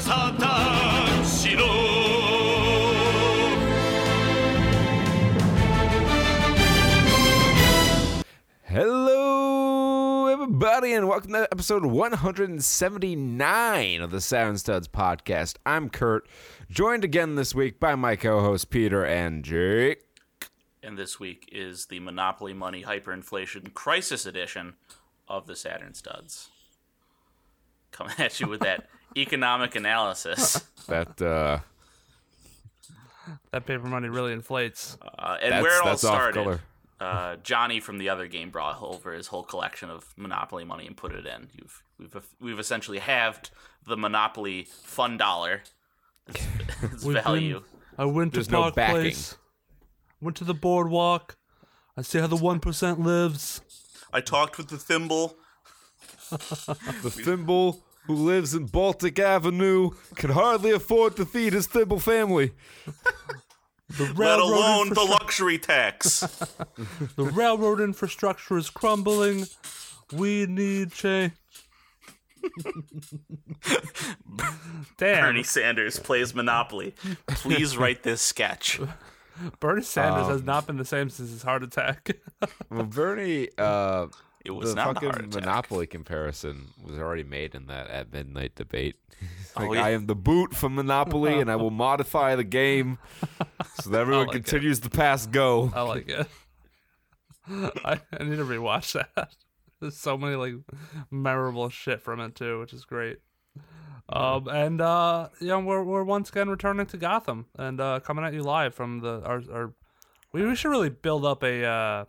サタンしろ Hello, everybody, and welcome to episode 179 of the Sound Studs podcast. I'm Kurt, joined again this week by my co hosts Peter and Jake. and this week is the Monopoly Money Hyperinflation Crisis Edition of the Saturn Studs. Coming at you with that economic analysis. That, uh, That paper money really inflates. Uh, and that's, where it all that's off started, uh, Johnny from the other game brought over his whole collection of Monopoly money and put it in. You've, we've, we've essentially halved the Monopoly fun dollar. Its, its value. been- I went There's to Park backing. Place. Went to the boardwalk. I see how the one percent lives. I talked with the thimble. The thimble who lives in Baltic Avenue can hardly afford to feed his thimble family. The Let alone the luxury tax. the railroad infrastructure is crumbling. We need change. Damn, Bernie Sanders plays Monopoly. Please write this sketch. Bernie Sanders Um, has not been the same since his heart attack. Well, Bernie, uh, It was the not a fucking. Monopoly comparison was already made in that at midnight debate. like, Oh, yeah. I am the boot from Monopoly, and I will modify the game so that everyone like it. continues to pass go. I like it. I, I need to rewatch that. There's so many like memorable shit from it too, which is great. Um, and uh, you know, we're we're once again returning to Gotham and uh, coming at you live from the our our. We, we should really build up a uh,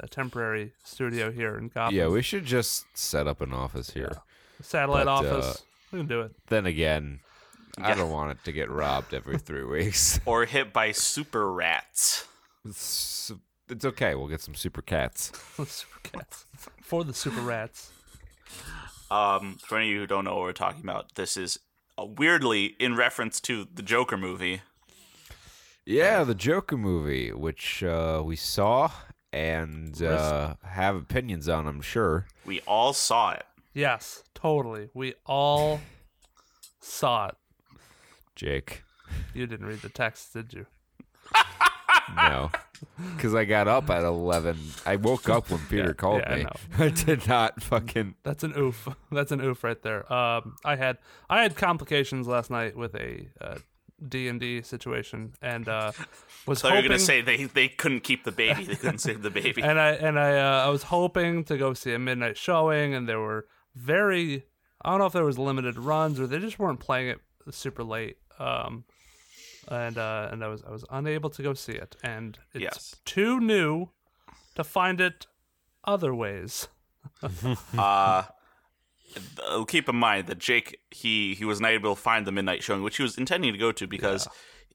a temporary studio here in Gotham. Yeah, we should just set up an office here. satellite but, office. uh, we can do it. Then again, I don't want it to get robbed every three weeks. Or hit by super rats. It's, it's okay. We'll get some super cats. super cats for the super rats. Um, for any of you who don't know what we're talking about, this is uh, weirdly in reference to the Joker movie. Yeah, the Joker movie, which uh, we saw and uh, have opinions on, I'm sure. We all saw it. Yes, totally. We all saw it. Jake, You didn't read the text, did you? no. Because I got up at 11. I woke up when Peter called yeah, me. know. I did not fucking. That's an oof. That's an oof right there. Um, I had I had complications last night with a uh, D and D situation, and uh, was So you're gonna say they they couldn't keep the baby. They couldn't save the baby. and I and I uh, I was hoping to go see a midnight showing, and there were very I don't know if there was limited runs or they just weren't playing it super late. Um, and uh, and I was I was unable to go see it, and it's Yes. too new to find it other ways. Uh, Oh, keep in mind that Jake he he was not able to find the midnight showing, which he was intending to go to because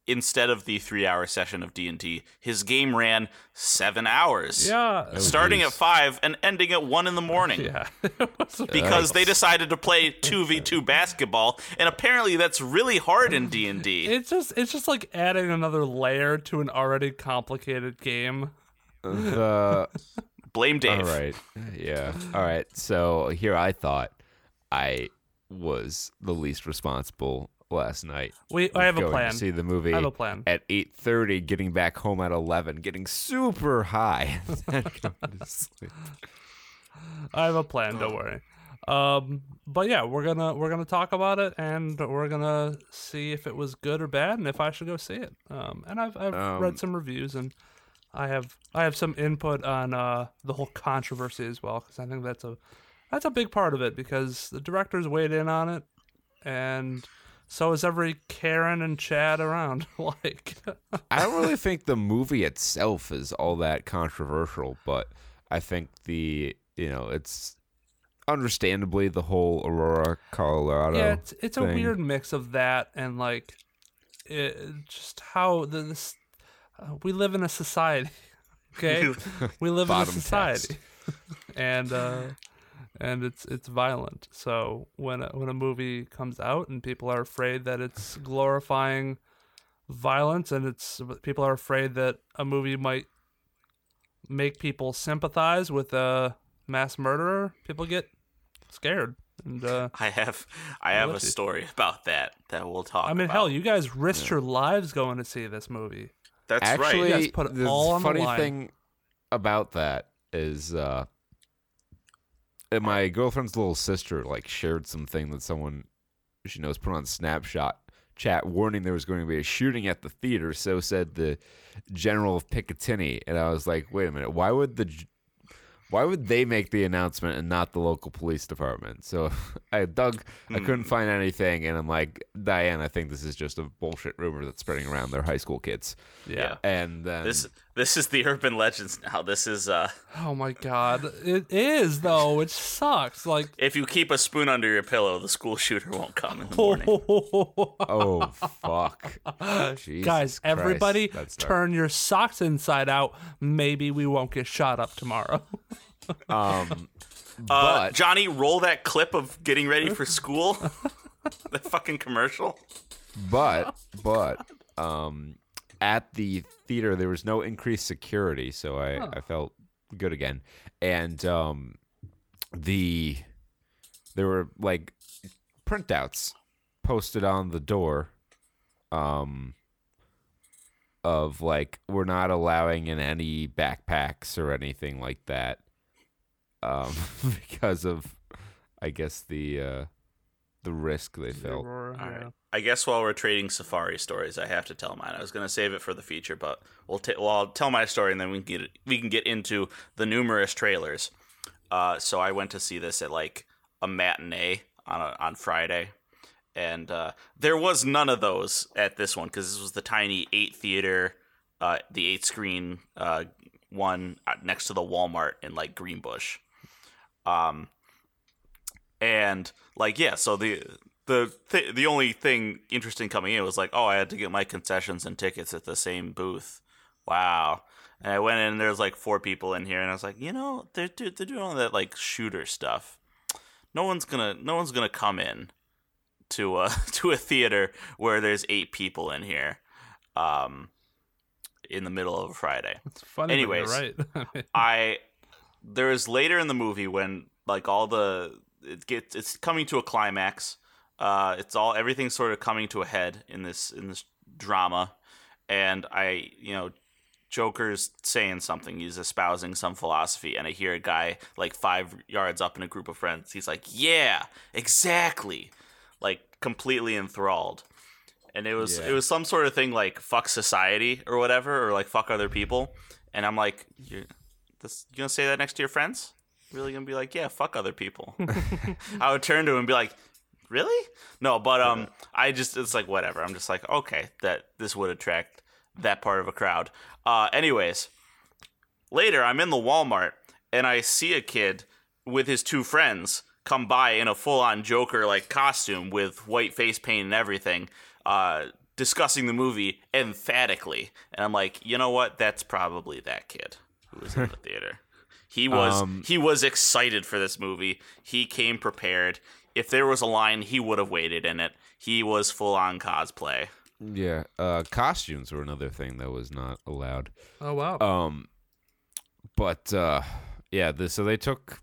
instead of the three hour session of D and D, his game ran seven hours. Yeah, oh, Starting geez. at five and ending at one in the morning. yeah. It was- Because they decided to play two v two basketball, and apparently that's really hard in D and D. It's just it's just like adding another layer to an already complicated game. The, Blame Dave. all right. Yeah. All right. So here I thought I was the least responsible last night. We I have a plan. to see the movie I have a plan. at 8.30 getting back home at 11 getting super high and going to sleep. I have a plan. Don't worry. Um, but yeah, we're gonna we're gonna talk about it, and we're gonna see if it was good or bad, and if I should go see it. Um, and I've I've Um, read some reviews, and I have I have some input on uh the whole controversy as well, because I think that's a that's a big part of it because the directors weighed in on it, and so is every Karen and Chad around. like, I don't really think the movie itself is all that controversial, but I think the you know it's understandably the whole Aurora, Colorado. yeah, it's it's a weird mix of that and like it, just how the, this uh, we live in a society. Okay, we live in a society, and uh, and it's it's violent. So when a, when a movie comes out and people are afraid that it's glorifying violence, and it's people are afraid that a movie might make people sympathize with a mass murderer, people get scared, And uh, I have I have a you. story about that that we'll talk. I mean, about. hell, you guys risked your lives going to see this movie. That's Actually, right. You guys put it the all on the funny line. thing about that is uh and my girlfriend's little sister like shared something that someone she knows put on snapshot chat warning there was going to be a shooting at the theater. So said the general of picatinny. And i was like wait a minute. Why would the why would they make the announcement and not the local police department? So i dug i Hmm. couldn't find anything. And i'm like diane i think this is just a bullshit rumor that's spreading around. Their high school kids. Yeah. and then This this is the urban legends now. This is uh Oh my god, it is though. It sucks. Like, if you keep a spoon under your pillow, the school shooter won't come in the morning. Oh fuck! Jesus guys, Christ, everybody, turn your socks inside out. Maybe we won't get shot up tomorrow. Um, Uh, but Johnny, roll that clip of getting ready for school. the fucking commercial. but but um, at the theater there was no increased security, so I I felt good again, and um, the there were like printouts posted on the door, um. Of like, we're not allowing in any backpacks or anything like that, um, because of, I guess the uh, the risk they felt. Aurora, All yeah. right. I guess while we're trading safari stories, I have to tell mine. I was gonna save it for the feature, but we'll, ta- well, I'll tell my story and then we can get we can get into the numerous trailers. Uh, so I went to see this at like a matinee on a, on Friday, and uh, there was none of those at this one because this was the tiny eight theater, uh, the eight screen uh, one uh, next to the Walmart in like Greenbush. Um, and like yeah, so the the th- the only thing interesting coming in was like, oh, I had to get my concessions and tickets at the same booth. Wow. And I went in, and there's like four people in here, and I was like, you know, they're they're doing all that like shooter stuff. No one's gonna no one's gonna come in to a to a theater where there's eight people in here, um, in the middle of a Friday. It's funny. Anyways. right. I there is later in the movie when like all the it gets it's coming to a climax. Uh, it's all everything's sort of coming to a head in this in this drama, and I you know Joker's saying something. He's espousing some philosophy, and I hear a guy like five yards up in a group of friends. He's like, "Yeah, exactly," like completely enthralled. And it was Yeah. it was some sort of thing like "fuck society" or whatever, or like "fuck other people." And I'm like, "You're this, you gonna say that next to your friends? Really gonna be like, yeah, fuck other people? I would turn to him and be like, really? No, but um, I just it's like whatever. I'm just like, okay, that this would attract that part of a crowd. Uh, anyways, later I'm in the Walmart and I see a kid with his two friends come by in a full-on Joker like costume with white face paint and everything, uh, discussing the movie emphatically. And I'm like, you know what? That's probably that kid who was in the theater. He was Um, he was excited for this movie. He came prepared. If there was a line, he would have waited in it. He was full on cosplay. Yeah, uh, costumes were another thing that was not allowed. oh wow. Um, but uh, yeah, the, so they took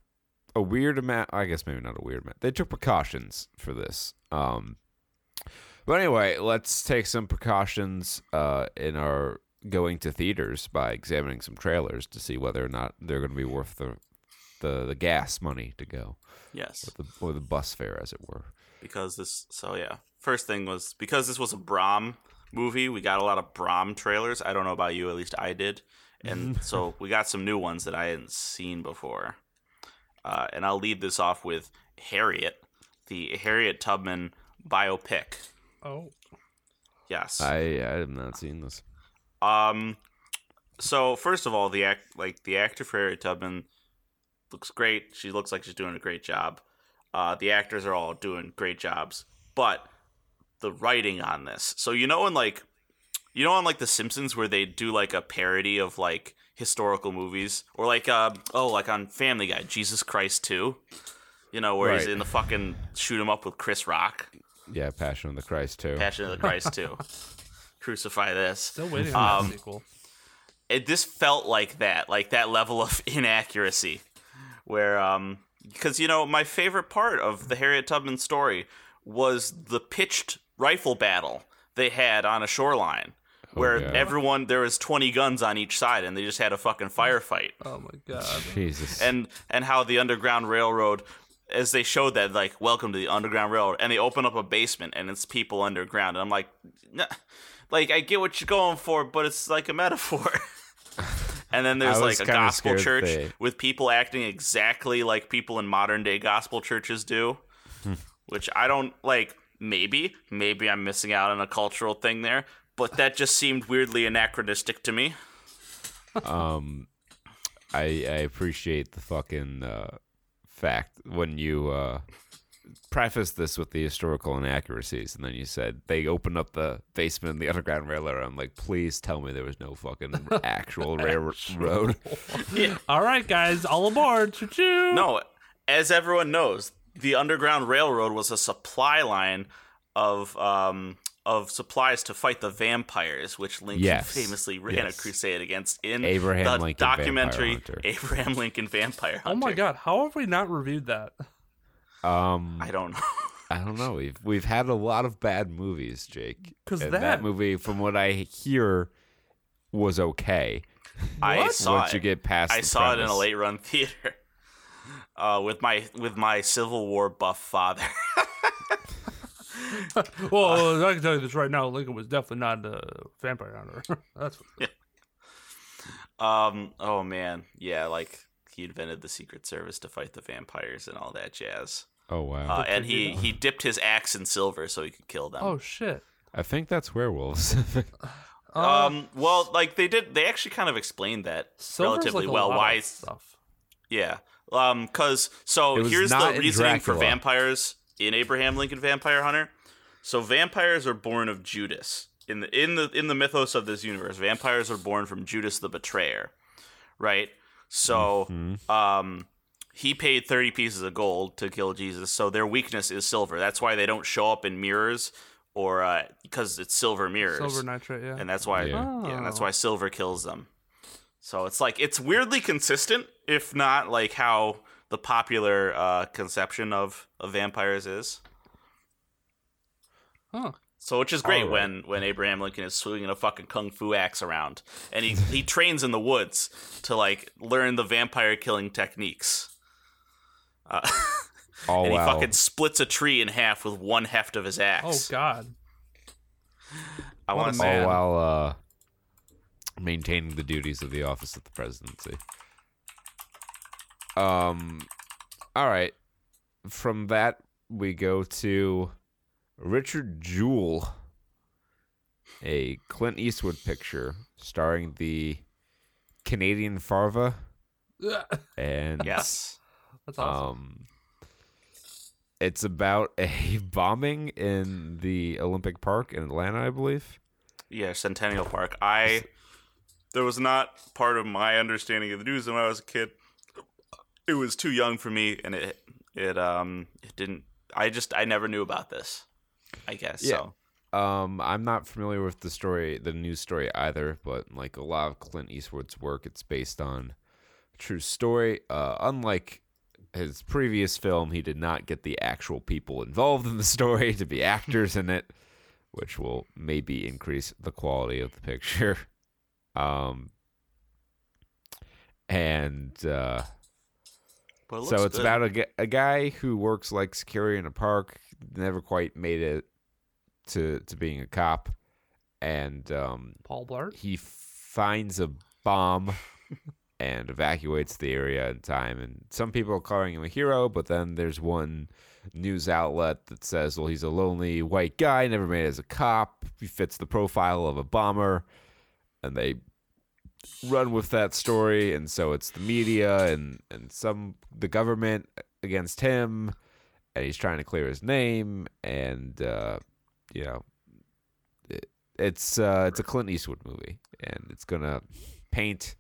a weird amount. I guess maybe not a weird amount. They took precautions for this. Um, but anyway, let's take some precautions uh, in our going to theaters by examining some trailers to see whether or not they're going to be worth the, the the gas money to go, Yes, or the, or the bus fare, as it were. because this. So yeah, first thing was because this was a Brom movie. We got a lot of Brom trailers. I don't know about you, at least I did, and so we got some new ones that I hadn't seen before. Uh, and I'll lead this off with Harriet, the Harriet Tubman biopic. oh. Yes. I I have not seen this. Um, so first of all, the act like the actor for Harriet Tubman looks great. She looks like she's doing a great job. Uh, the actors are all doing great jobs, but the writing on this. So you know, in like, you know, on like The Simpsons, where they do like a parody of like historical movies, or like, uh, oh, like on Family Guy, Jesus Christ Two. You know, where he's in the fucking shoot 'em up with Chris Rock, Yeah, Passion of the Christ too. Passion of the Christ Two. Crucify this. Still waiting on Um, sequel. it this felt like that, like that level of inaccuracy, where um, because you know my favorite part of the Harriet Tubman story was the pitched rifle battle they had on a shoreline where yeah. everyone there was 20 guns on each side and they just had a fucking firefight Oh my god. Jesus. and and how the underground railroad as they showed that like welcome to the underground railroad and they open up a basement and it's people underground and i'm like nah, like i get what you're going for but it's like a metaphor. And then there's like a gospel church they- with people acting exactly like people in modern day gospel churches do Hmm. which i don't like maybe maybe i'm missing out on a cultural thing there but that just seemed weirdly anachronistic to me. Um, I I appreciate the fucking uh, fact when you uh prefaced this with the historical inaccuracies, and then you said they opened up the basement in the Underground Railroad. I'm like, please tell me there was no fucking actual railroad. All right, guys, all aboard. Choo choo. No, as everyone knows, the Underground Railroad was a supply line of um, of supplies to fight the vampires, which Lincoln Yes, famously ran yes. a crusade against in Abraham the Lincoln Vampire documentary Abraham Lincoln Vampire Hunter. Oh my god, how have we not reviewed that? Um, I don't know. I don't know. We've we've had a lot of bad movies, Jake. 'Cause And that- movie, from what I hear, was okay. I saw Once it. you get past, I the saw it in a late run theater. Uh, with my with my Civil War buff father. Well, I can tell you this right now. Lincoln was definitely not a vampire hunter. That's for sure. um. Oh man. Yeah. Like he invented the Secret Service to fight the vampires and all that jazz. Oh wow! Uh, and he he dipped his axe in silver so he could kill them. Oh shit. I think that's werewolves. Uh, Um. Well, like they did. They actually kind of explained that Silver's relatively like well. lot Why? stuff. Yeah. Um. Because so here's the in reasoning for vampires in Abraham Lincoln Vampire Hunter. So vampires are born of Judas in the in the in the mythos of this universe. Vampires are born from Judas the betrayer, right? So, Mm-hmm. um. He paid 30 pieces of gold to kill Jesus, so their weakness is silver. That's why they don't show up in mirrors or uh, because it's silver mirrors Silver nitrate, yeah. and that's why Yeah. yeah, and that's Oh. why silver kills them. So it's like it's weirdly consistent, if not like how the popular uh, conception of, of vampires is. Huh. So which is great All right. when when Abraham Lincoln is swinging a fucking kung fu axe around, and he he trains in the woods to like learn the vampire killing techniques. Uh, oh and he wow! fucking splits a tree in half with one heft of his axe. Oh god. I want to say man. while uh, maintaining the duties of the office of the presidency. Um, all right. From that, we go to Richard Jewell, a Clint Eastwood picture starring the Canadian Farva and yes. That's awesome. um, it's about a bombing in the Olympic Park in Atlanta, I believe. Yeah, Centennial Park. I there was not part of my understanding of the news when I was a kid. It was too young for me, and it it um it didn't. I just I never knew about this. I guess Yeah. so. Um, I'm not familiar with the story, the news story either, but like a lot of Clint Eastwood's work, it's based on a true story. Uh, unlike his previous film, he did not get the actual people involved in the story to be actors in it, which will maybe increase the quality of the picture. Um, and uh, But it so it's good. about a, a guy who works like security in a park, never quite made it to to being a cop, and um, Paul Blart. he finds a bomb and evacuates the area in time. And some people are calling him a hero, but then there's one news outlet that says, well, he's a lonely white guy, never made it as a cop. He fits the profile of a bomber. And they run with that story. And so it's the media and, and some, the government against him. And he's trying to clear his name. And, uh, you know, it, it's uh, it's a Clint Eastwood movie, and it's gonna paint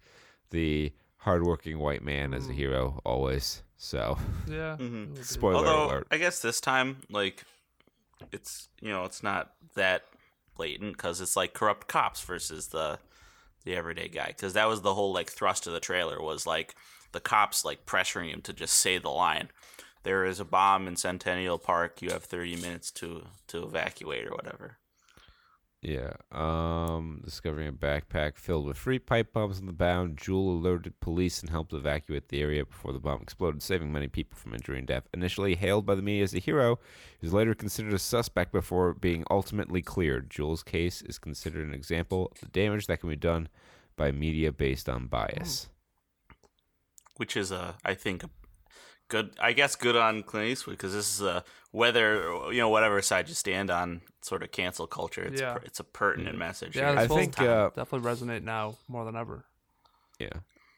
the hardworking white man as a hero always. So, Yeah. Mhm. Spoiler Although alert. I guess this time, like, it's you know it's not that blatant because it's like corrupt cops versus the the everyday guy. Because that was the whole like thrust of the trailer was like the cops like pressuring him to just say the line. There is a bomb in Centennial Park. You have 30 minutes to to evacuate or whatever. Yeah. Um, discovering a backpack filled with free pipe bombs on the bound, Jewell alerted police and helped evacuate the area before the bomb exploded, saving many people from injury and death. Initially hailed by the media as a hero, he was later considered a suspect before being ultimately cleared. Jewell's case is considered an example of the damage that can be done by media based on bias. which is a I think a good I guess good on Clint Eastwood because this is a whether you know whatever side you stand on sort of cancel culture. It's Yeah. per, it's a pertinent message. Yeah, here. I this will think, uh, definitely resonate now more than ever. Yeah.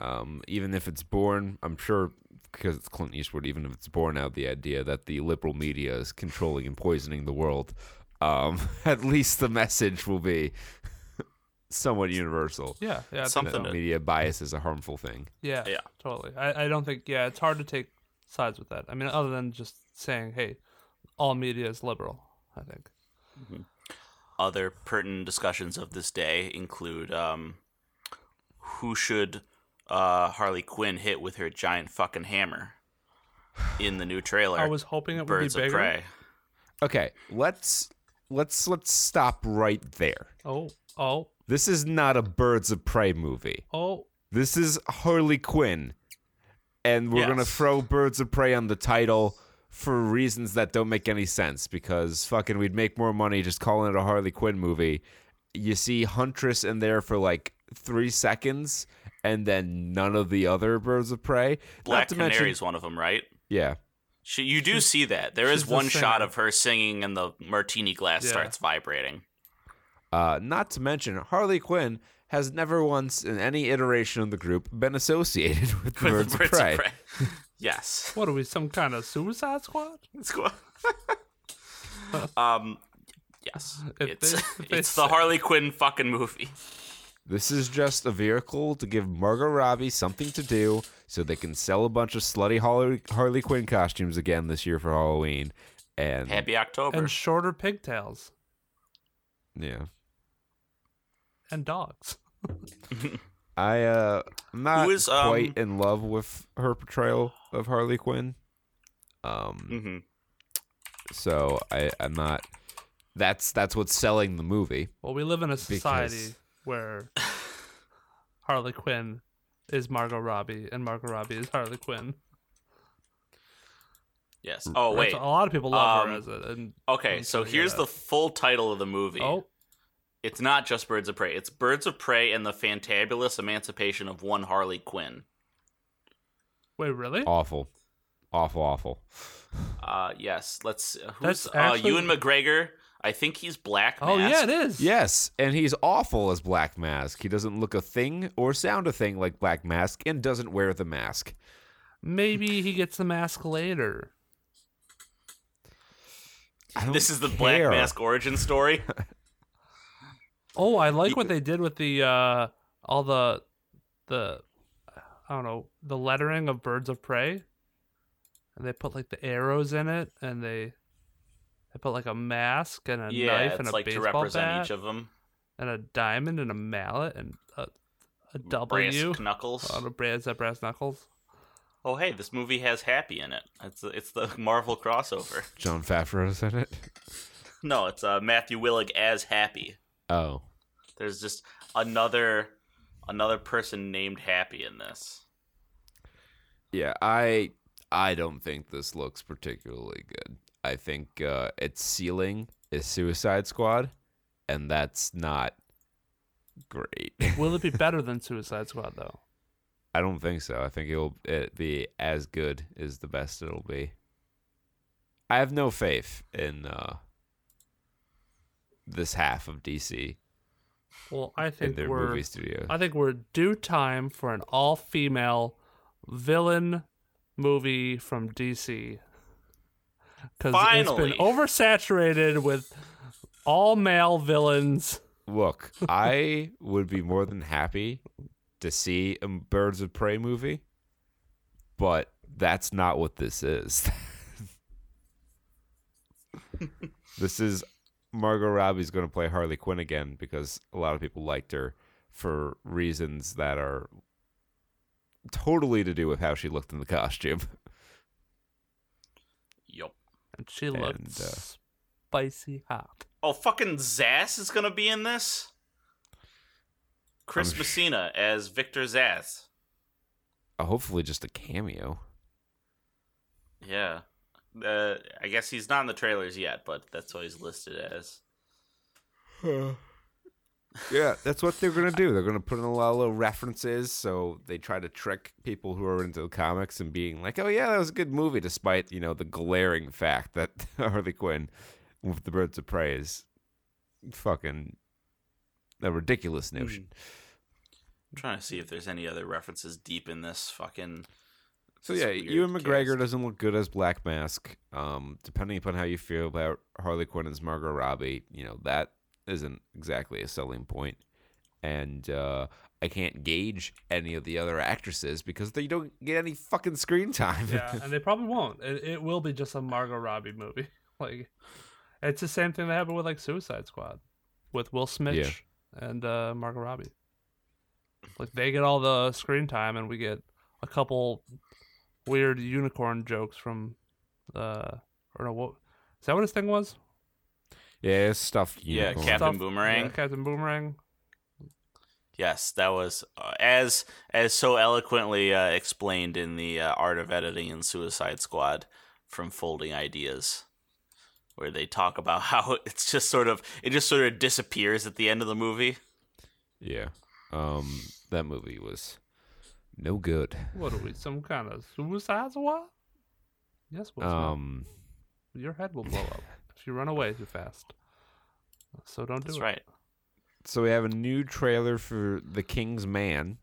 Um, even if it's born, I'm sure because it's Clint Eastwood, even if it's born out the idea that the liberal media is controlling and poisoning the world, um, at least the message will be somewhat universal. Yeah, yeah, Something Media bias is a harmful thing. Yeah, Yeah. totally. I, I don't think yeah, it's hard to take sides with that. I mean, other than just saying, hey, all media is liberal. I think. Other pertinent discussions of this day include um, who should uh, Harley Quinn hit with her giant fucking hammer in the new trailer. I was hoping it would Birds be of bigger. Prey. Okay, let's let's let's stop right there. Oh, oh, This is not a Birds of Prey movie. oh. This is Harley Quinn. And we're going to throw Birds of Prey on the title for reasons that don't make any sense because fucking we'd make more money just calling it a Harley Quinn movie. You see Huntress in there for like three seconds and then none of the other Birds of Prey. Black Not to Canary mention, is one of them, right? yeah. She, you do see that. There is she's the one shot of her singing, and the martini glass Yeah. starts vibrating. Uh, not to mention, Harley Quinn has never once in any iteration of the group been associated with the Birds, Birds of Prey. yes. What are we? Some kind of Suicide Squad? It's cool. um, yes, If it's they- if it's the Harley Quinn fucking movie. This is just a vehicle to give Margot Robbie something to do so they can sell a bunch of slutty Harley, Harley Quinn costumes again this year for Halloween. And Happy October. And shorter pigtails yeah, and dogs. I uh I'm not Who is, um, quite in love with her portrayal of Harley Quinn. Um hmm so I I'm not that's that's what's selling the movie. Well, we live in a society Because- where Harley Quinn is Margot Robbie and Margot Robbie is Harley Quinn. Yes. Oh That's- wait. a lot of people love her Um, as it. And Okay, I'm so here's yeah. the full title of the movie. oh, It's not just Birds of Prey. It's Birds of Prey and the Fantabulous Emancipation of One Harley Quinn. wait, really? Awful. Awful, awful. Uh, yes. Let's. Who's That's uh, actually- Ewan McGregor? I think he's Black Mask. Oh yeah, it is. Yes, and he's awful as Black Mask. He doesn't look a thing or sound a thing like Black Mask and doesn't wear the mask. Maybe he gets the mask later. I don't This is the Black care. Mask origin story. Oh, I like what they did with the uh all the the I don't know the lettering of Birds of Prey, and they put like the arrows in it, and they they put like a mask and a yeah, knife and a like to baseball represent bat each of them. and a diamond and a mallet and a, a Brass knuckles. on a brass at brass knuckles. Oh, hey, this movie has Happy in it. It's it's the Marvel crossover. Jon Favreau's in it. No, it's uh, Matthew Willig as Happy. Oh, There's just another another person named Happy in this. yeah. I I don't think this looks particularly good. I think uh, its ceiling is Suicide Squad, and that's not great. Will it be better than Suicide Squad though? I don't think so. I think it'll it be as good as the best it'll be. I have no faith in uh, this half of DC Well, I in think their we're movie studio. I think we're due time for an all-female villain movie from DC. Because it's been oversaturated with all male villains. Look, I would be more than happy to see a Birds of Prey movie, but that's not what this is. this is Margot Robbie's going to play Harley Quinn again because a lot of people liked her for reasons that are totally to do with how she looked in the costume. Yup. And she looked uh, spicy hot. Oh, fucking Zsasz is gonna be in this. Chris I'm sh- Messina as Victor Zsasz. Uh, hopefully, just a cameo. Yeah. Uh, I guess he's not in the trailers yet, but that's what he's listed as. Yeah, that's what they're gonna do. They're gonna put in a lot of little references, so they try to trick people who are into the comics and being like, "Oh yeah, that was a good movie," despite you know the glaring fact that Harley Quinn with the Birds of Prey is fucking a ridiculous notion. I'm trying to see if there's any other references deep in this fucking. So yeah, Ewan McGregor cast. doesn't look good as Black Mask. Um, depending upon how you feel about Harley Quinn as Margot Robbie, you know that isn't exactly a selling point. And uh, I can't gauge any of the other actresses because they don't get any fucking screen time. Yeah, and they probably won't. It, it will be just a Margot Robbie movie. Like, it's the same thing that happened with like Suicide Squad, with Will Smith and uh, Margot Robbie. Like they get all the screen time, and we get a couple weird unicorn jokes from, uh, or no, what is that? What his thing was? yeah, it's stuffed. Yeah. Captain Stuff- Boomerang. Yeah, Captain Boomerang. Yes, that was uh, as as so eloquently uh, explained in the uh, Art of Editing in Suicide Squad from Folding Ideas, where they talk about how it's just sort of it just sort of disappears at the end of the movie. Yeah, um, that movie was no good. What are we? Some kind of suicide squad? Yes, Will Smith. Um, Your head will blow up if you run away too fast. So don't do That's it. right. so we have a new trailer for The King's Man,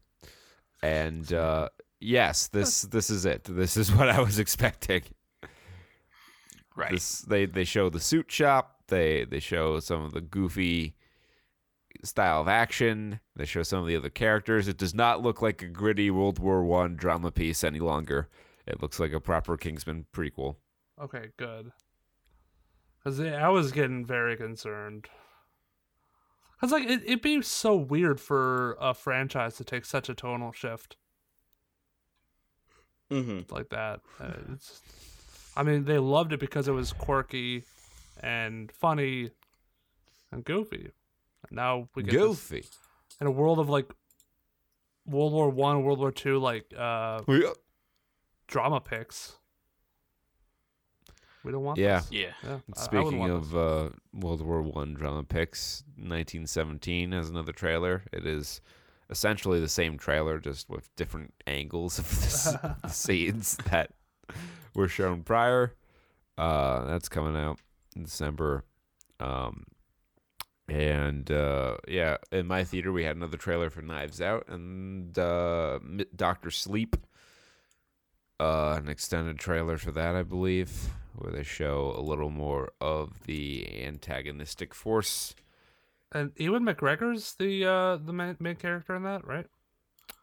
and uh, yes, this this is it. This is what I was expecting. Right. This they they show the suit shop. They they show some of the goofy style of action. They show some of the other characters. It does not look like a gritty World War One drama piece any longer. It looks like a proper Kingsman prequel. Okay, good. Because I was getting very concerned. Because, like, it, it'd be so weird for a franchise to take such a tonal shift Mm-hmm. like that. Uh, it's, I mean, they loved it because it was quirky and funny and goofy. And now we get this- Goofy. in a world of, like, World War One, World War Two, like, uh, drama picks. We don't want Yeah. this. Yeah. Yeah. I- I wouldn't Speaking of uh, World War One drama picks, 1917 has another trailer. It is essentially the same trailer, just with different angles of the, the scenes that were shown prior. Uh, that's coming out in December. Um, and uh, yeah, in my theater we had another trailer for Knives Out and uh, Doctor Sleep. Uh, an extended trailer for that, I believe, where they show a little more of the antagonistic force. And Ewan McGregor's the uh the main, main character in that, right?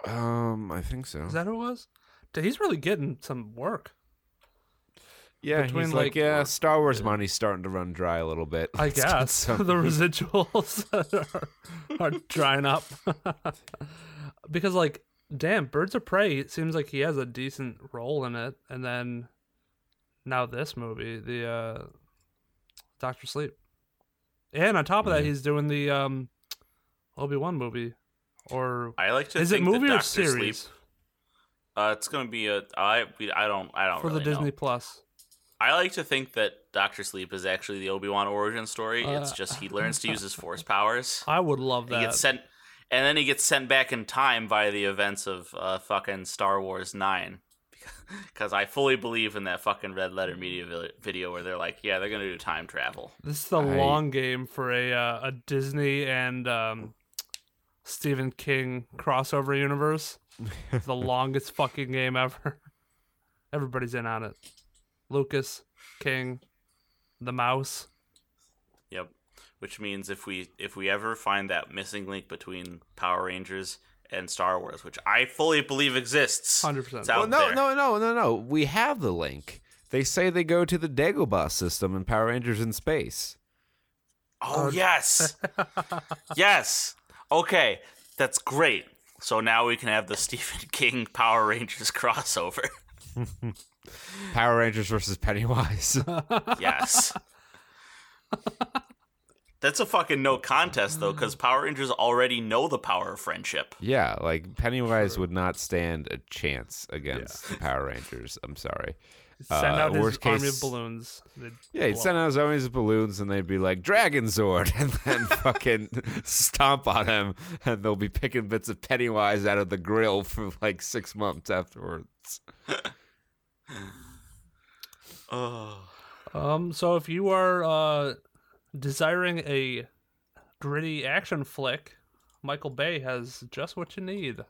Um, I think so. Is that who it was? He's really getting some work. Yeah, between, he's like, like, yeah, Star Wars money's starting to run dry a little bit. I Let's guess the residuals are, are drying up because, like, damn, Birds of Prey. It seems like he has a decent role in it, and then now this movie, the uh, Doctor Sleep, and on top of that, he's doing the um, Obi Wan movie, or I like to. is it think that movie or Dr. Sleep- series Uh, it's gonna be a. I we- I don't I don't for the Disney know. Plus? I like to think that Doctor Sleep is actually the Obi Wan origin story. it's Uh, just he learns to use his Force powers. I would love He that. gets sent, and then he gets sent back in time by the events of uh, fucking Star Wars Nine. Because I fully believe in that fucking Red Letter Media video where they're like, yeah, they're gonna do time travel. This is the I- long game for a uh, a Disney and um, Stephen King crossover universe. the longest fucking game ever. Everybody's in on it. Lucas, King, the mouse. Yep. Which means if we if we ever find that missing link between Power Rangers and Star Wars, which I fully believe exists, 100%. it's out Well, no, there. no, no, no, no. We have the link. They say they go to the Dagobah system in Power Rangers in Space. Oh uh, yes, yes. Okay, that's great. So now we can have the Stephen King Power Rangers crossover. Power Rangers versus Pennywise. Yes. That's a fucking no contest though, because Power Rangers already know the power of friendship. yeah, like Pennywise would not stand a chance against the Power Rangers. I'm sorry. Send Uh, out his worst army of balloons. They'd Yeah, he'd blow send out his armies of balloons and they'd be like, Dragon Zord, and then fucking stomp on him, and they'll be picking bits of Pennywise out of the grill for like six months afterwards. Oh. Um, so if you are uh, desiring a gritty action flick, Michael Bay has just what you need.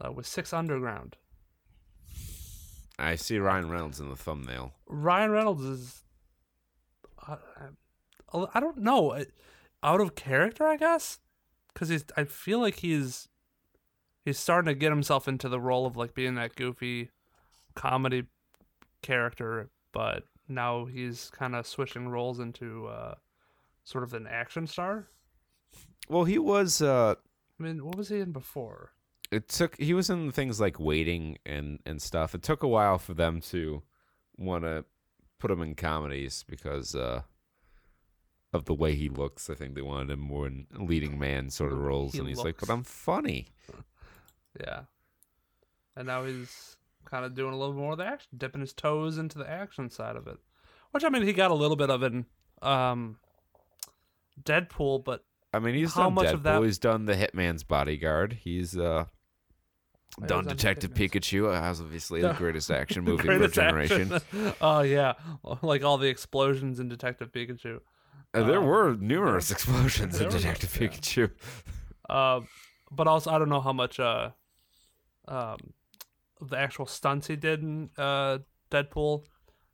Uh, with Six Underground, I see Ryan Reynolds in the thumbnail. Ryan Reynolds is, uh, I I don't know, uh, out of character, I guess, because he's. I feel like he's, he's starting to get himself into the role of like being that goofy, comedy character, but now he's kind of switching roles into uh, sort of an action star. Well, he was. uh I mean, what was he in before? It took. He was in things like Waiting and and stuff. It took a while for them to want to put him in comedies because uh of the way he looks. I think they wanted him more in leading man sort of roles, He and he's like, "But I'm funny." Yeah, and now he's kind of doing a little more of the action, dipping his toes into the action side of it. Which I mean, he got a little bit of in um, Deadpool, but I mean, he's How done much Deadpool. of that- He's done the Hitman's Bodyguard. He's uh done was Detective Pikachu. As obviously the greatest action movie of our generation. Oh yeah, like all the explosions in Detective Pikachu. Uh, there Um, were numerous explosions in Detective yeah. Pikachu. Uh, but also I don't know how much uh, the actual stunts he did in uh, Deadpool.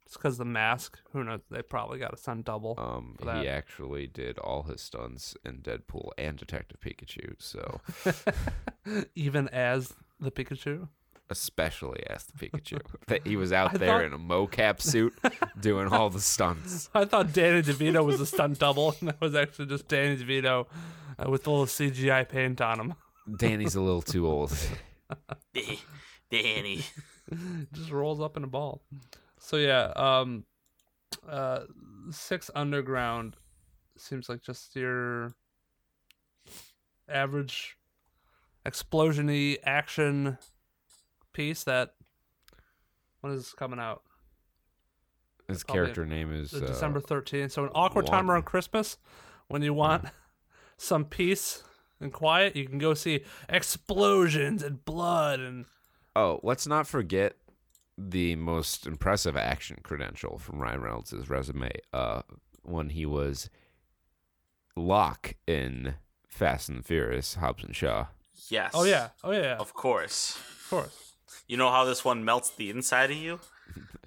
Just because the mask, who knows? They probably got a stunt double. Um, he actually did all his stunts in Deadpool and Detective Pikachu. So, Even as the Pikachu. especially as the Pikachu, that he was out I there thought- in a mocap suit doing all the stunts. I thought Danny DeVito was a stunt double, and that was actually just Danny DeVito uh, with a little CGI paint on him. Danny's a little too old. Danny. just rolls up in a ball. So yeah, um, uh, Six Underground seems like just your average explosiony action piece that when is this coming out? His Probably character name is uh, December 13th. So an awkward time around Christmas when you want some peace and quiet, you can go see explosions and blood and Oh, let's not forget the most impressive action credential from Ryan Reynolds' resume. Uh, when he was Locke in Fast and Furious, Hobbs and Shaw. Yes. Oh yeah. Oh yeah. yeah. Of Of course. course. You know how this one melts the inside of you?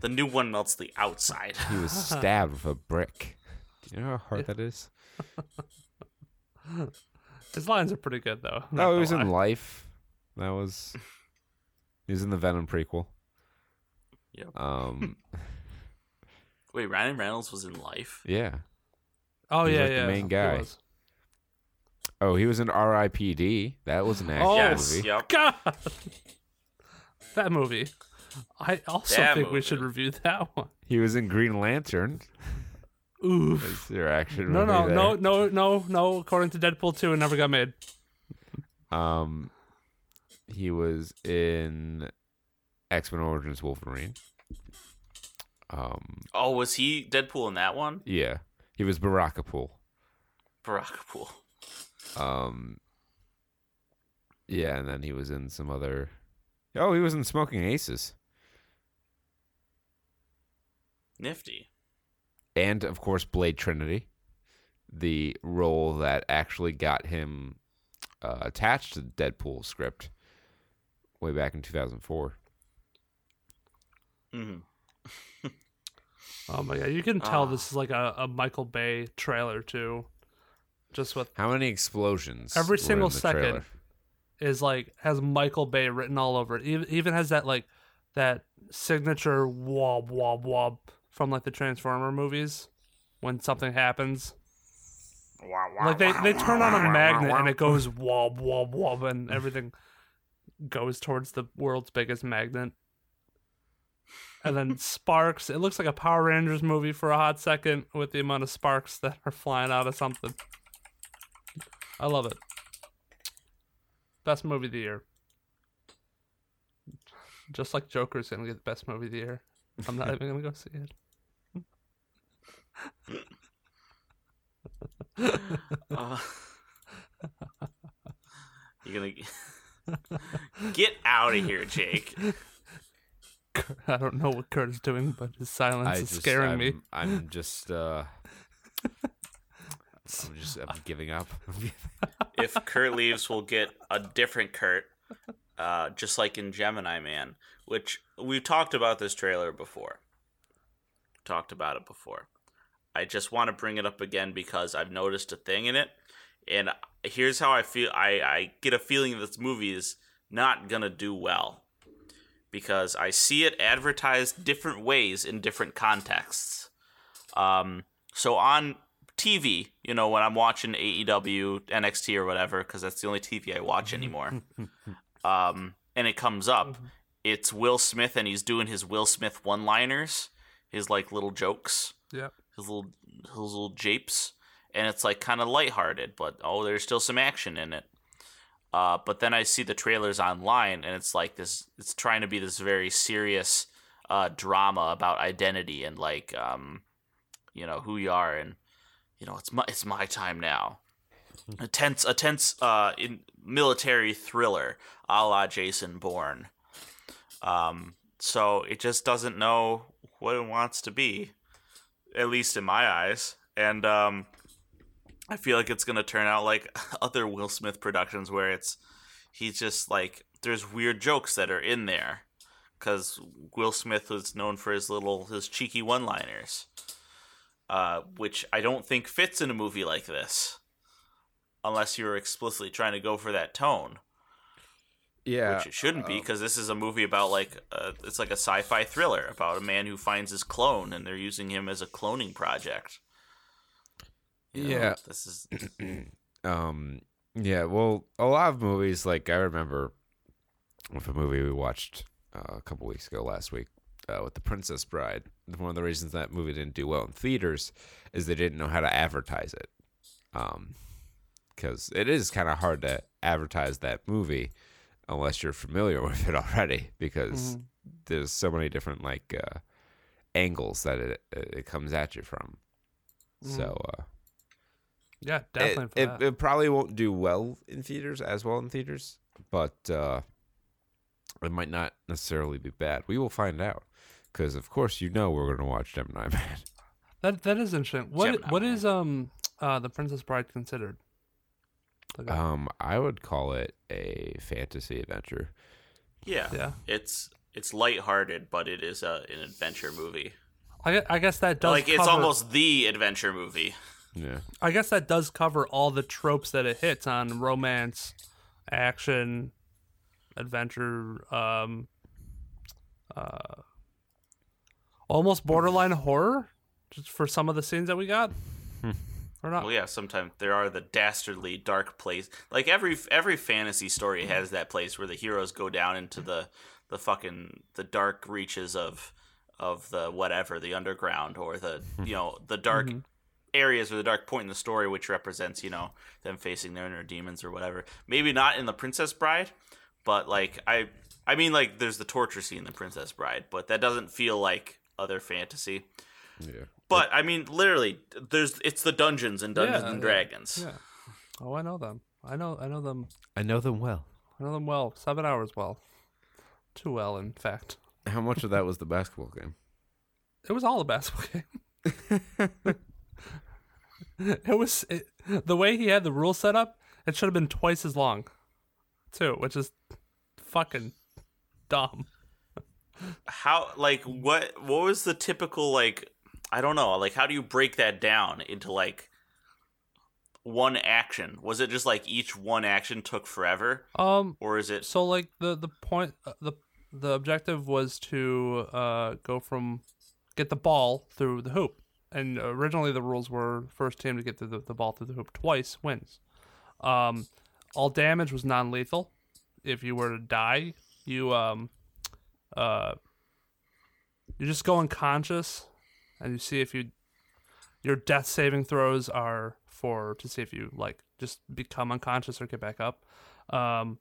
The new one melts the outside. He was stabbed with a brick. Do you know how hard that is? His lines are pretty good though. No, he was in Life. That was. He was in the Venom prequel. Yep. Um. Wait, Ryan Reynolds was in Life? yeah. Oh He's yeah, like the yeah. main he guy. was. Oh, he was in R.I.P.D. That was an action Oh, yes. movie. Yep. God, that movie. I also That think we should review that one. He was in Green Lantern. Oof. Is your action No, movie no, there. no, no, no, no. According to Deadpool 2, it never got made. Um, he was in X Men Origins Wolverine. Um, Oh, was he Deadpool in that one? yeah, he was Barakapool. Barakapool. Um, yeah, and then he was in some other. Oh, he was in Smoking Aces, Nifty. and of course Blade Trinity, the role that actually got him uh, attached to the Deadpool script way back in two thousand four. hmm Oh my god, you can tell Ah. this is like a, a Michael Bay trailer too. Just with How many explosions? Every were in single the second. trailer? is like has Michael Bay written all over it. Even, even has that like that signature wob wob wob from like the Transformer movies when something happens. Like they, they turn on a magnet and it goes wob wob wob and everything goes towards the world's biggest magnet. And then sparks. It looks like a Power Rangers movie for a hot second with the amount of sparks that are flying out of something. I love it. Best movie of the year. Just like Joker's gonna get the best movie of the year. I'm not even gonna go see it. Uh, you're gonna get out of here, Jake. I don't know what Kurt is doing, but his silence I is just, scaring I'm, me. I'm just, uh, I'm just, I'm giving up. If Kurt leaves, we'll get a different Kurt, uh, just like in Gemini Man, which we've talked about this trailer before. Talked about it before. I just want to bring it up again because I've noticed a thing in it, and here's how I feel. I, I get a feeling this movie is not gonna do well because I see it advertised different ways in different contexts. Um, so on TV, you know, when I'm watching AEW, NXT, or whatever, because that's the only TV I watch anymore, um, and it comes up, it's Will Smith, and he's doing his Will Smith one-liners, his like little jokes, Yep. his little his little japes, and it's like kind of lighthearted, but oh, there's still some action in it. Uh, but then I see the trailers online, and it's like this. It's trying to be this very serious uh, drama about identity and like, um, you know, who you are, and you know, it's my it's my time now. A tense, a tense, uh, in military thriller, a la Jason Bourne. Um, so it just doesn't know what it wants to be, at least in my eyes, and um, I feel like it's gonna turn out like other Will Smith productions where it's he's just like there's weird jokes that are in there because Will Smith was known for his little his cheeky one-liners, uh, which I don't think fits in a movie like this, unless you're explicitly trying to go for that tone, yeah, which it shouldn't be because this is a movie about like uh, it's like a sci-fi thriller about a man who finds his clone and they're using him as a cloning project. You know, Yeah. this is Um, yeah, well, a lot of movies, like I remember with a movie we watched uh, a couple weeks ago last week uh, with The Princess Bride. One of the reasons that movie didn't do well in theaters is they didn't know how to advertise it. Um, because it is kind of hard to advertise that movie unless you're familiar with it already, because there's so many different like uh, angles that it it comes at you from. So. Uh, Yeah, definitely it, for it, that. it probably won't do well in theaters as well in theaters, but uh, it might not necessarily be bad. We will find out because, of course, you know we're going to watch Gemini Man. That that is interesting. What Gemini what Man. is um uh the Princess Bride considered? Like a- Um, I would call it a fantasy adventure. yeah. yeah, It's it's lighthearted, but it is a, an adventure movie. I, I guess that does like it's almost the adventure movie. Yeah, I guess that does cover all the tropes that it hits on romance, action, adventure, um, uh, almost borderline horror, just for some of the scenes that we got, or not. Well, yeah. Sometimes there are the dastardly dark place. Like every every fantasy story has that place where the heroes go down into the the fucking the dark reaches of of the whatever the underground or the you know the dark areas or the dark point in the story which represents you know them facing their inner demons or whatever maybe not in the princess bride but like i i mean like there's the torture scene in the princess bride but that doesn't feel like other fantasy yeah. but I mean, literally, there's it's the dungeons and Dungeons Yeah, and. Dragons. Yeah. Oh, I know them. I know. I know them. I know them well. I know them well. Seven hours well. Too well, in fact. How much of that was the basketball game? It was all a basketball game. it was it, the way he had the rule set up. It should have been twice as long, too, which is fucking dumb. How like what what was the typical like I don't know like how do you break that down into like one action? Was it just like each one action took forever, Um. or is it? So like the the point uh, the the objective was to uh go from get the ball through the hoop, and originally the rules were first team to get the, the, ball through the hoop twice wins. Um, all damage was non lethal. if you were to die, you um uh you just go unconscious and you see if you your death saving throws are for to see if you like just become unconscious or get back up. Um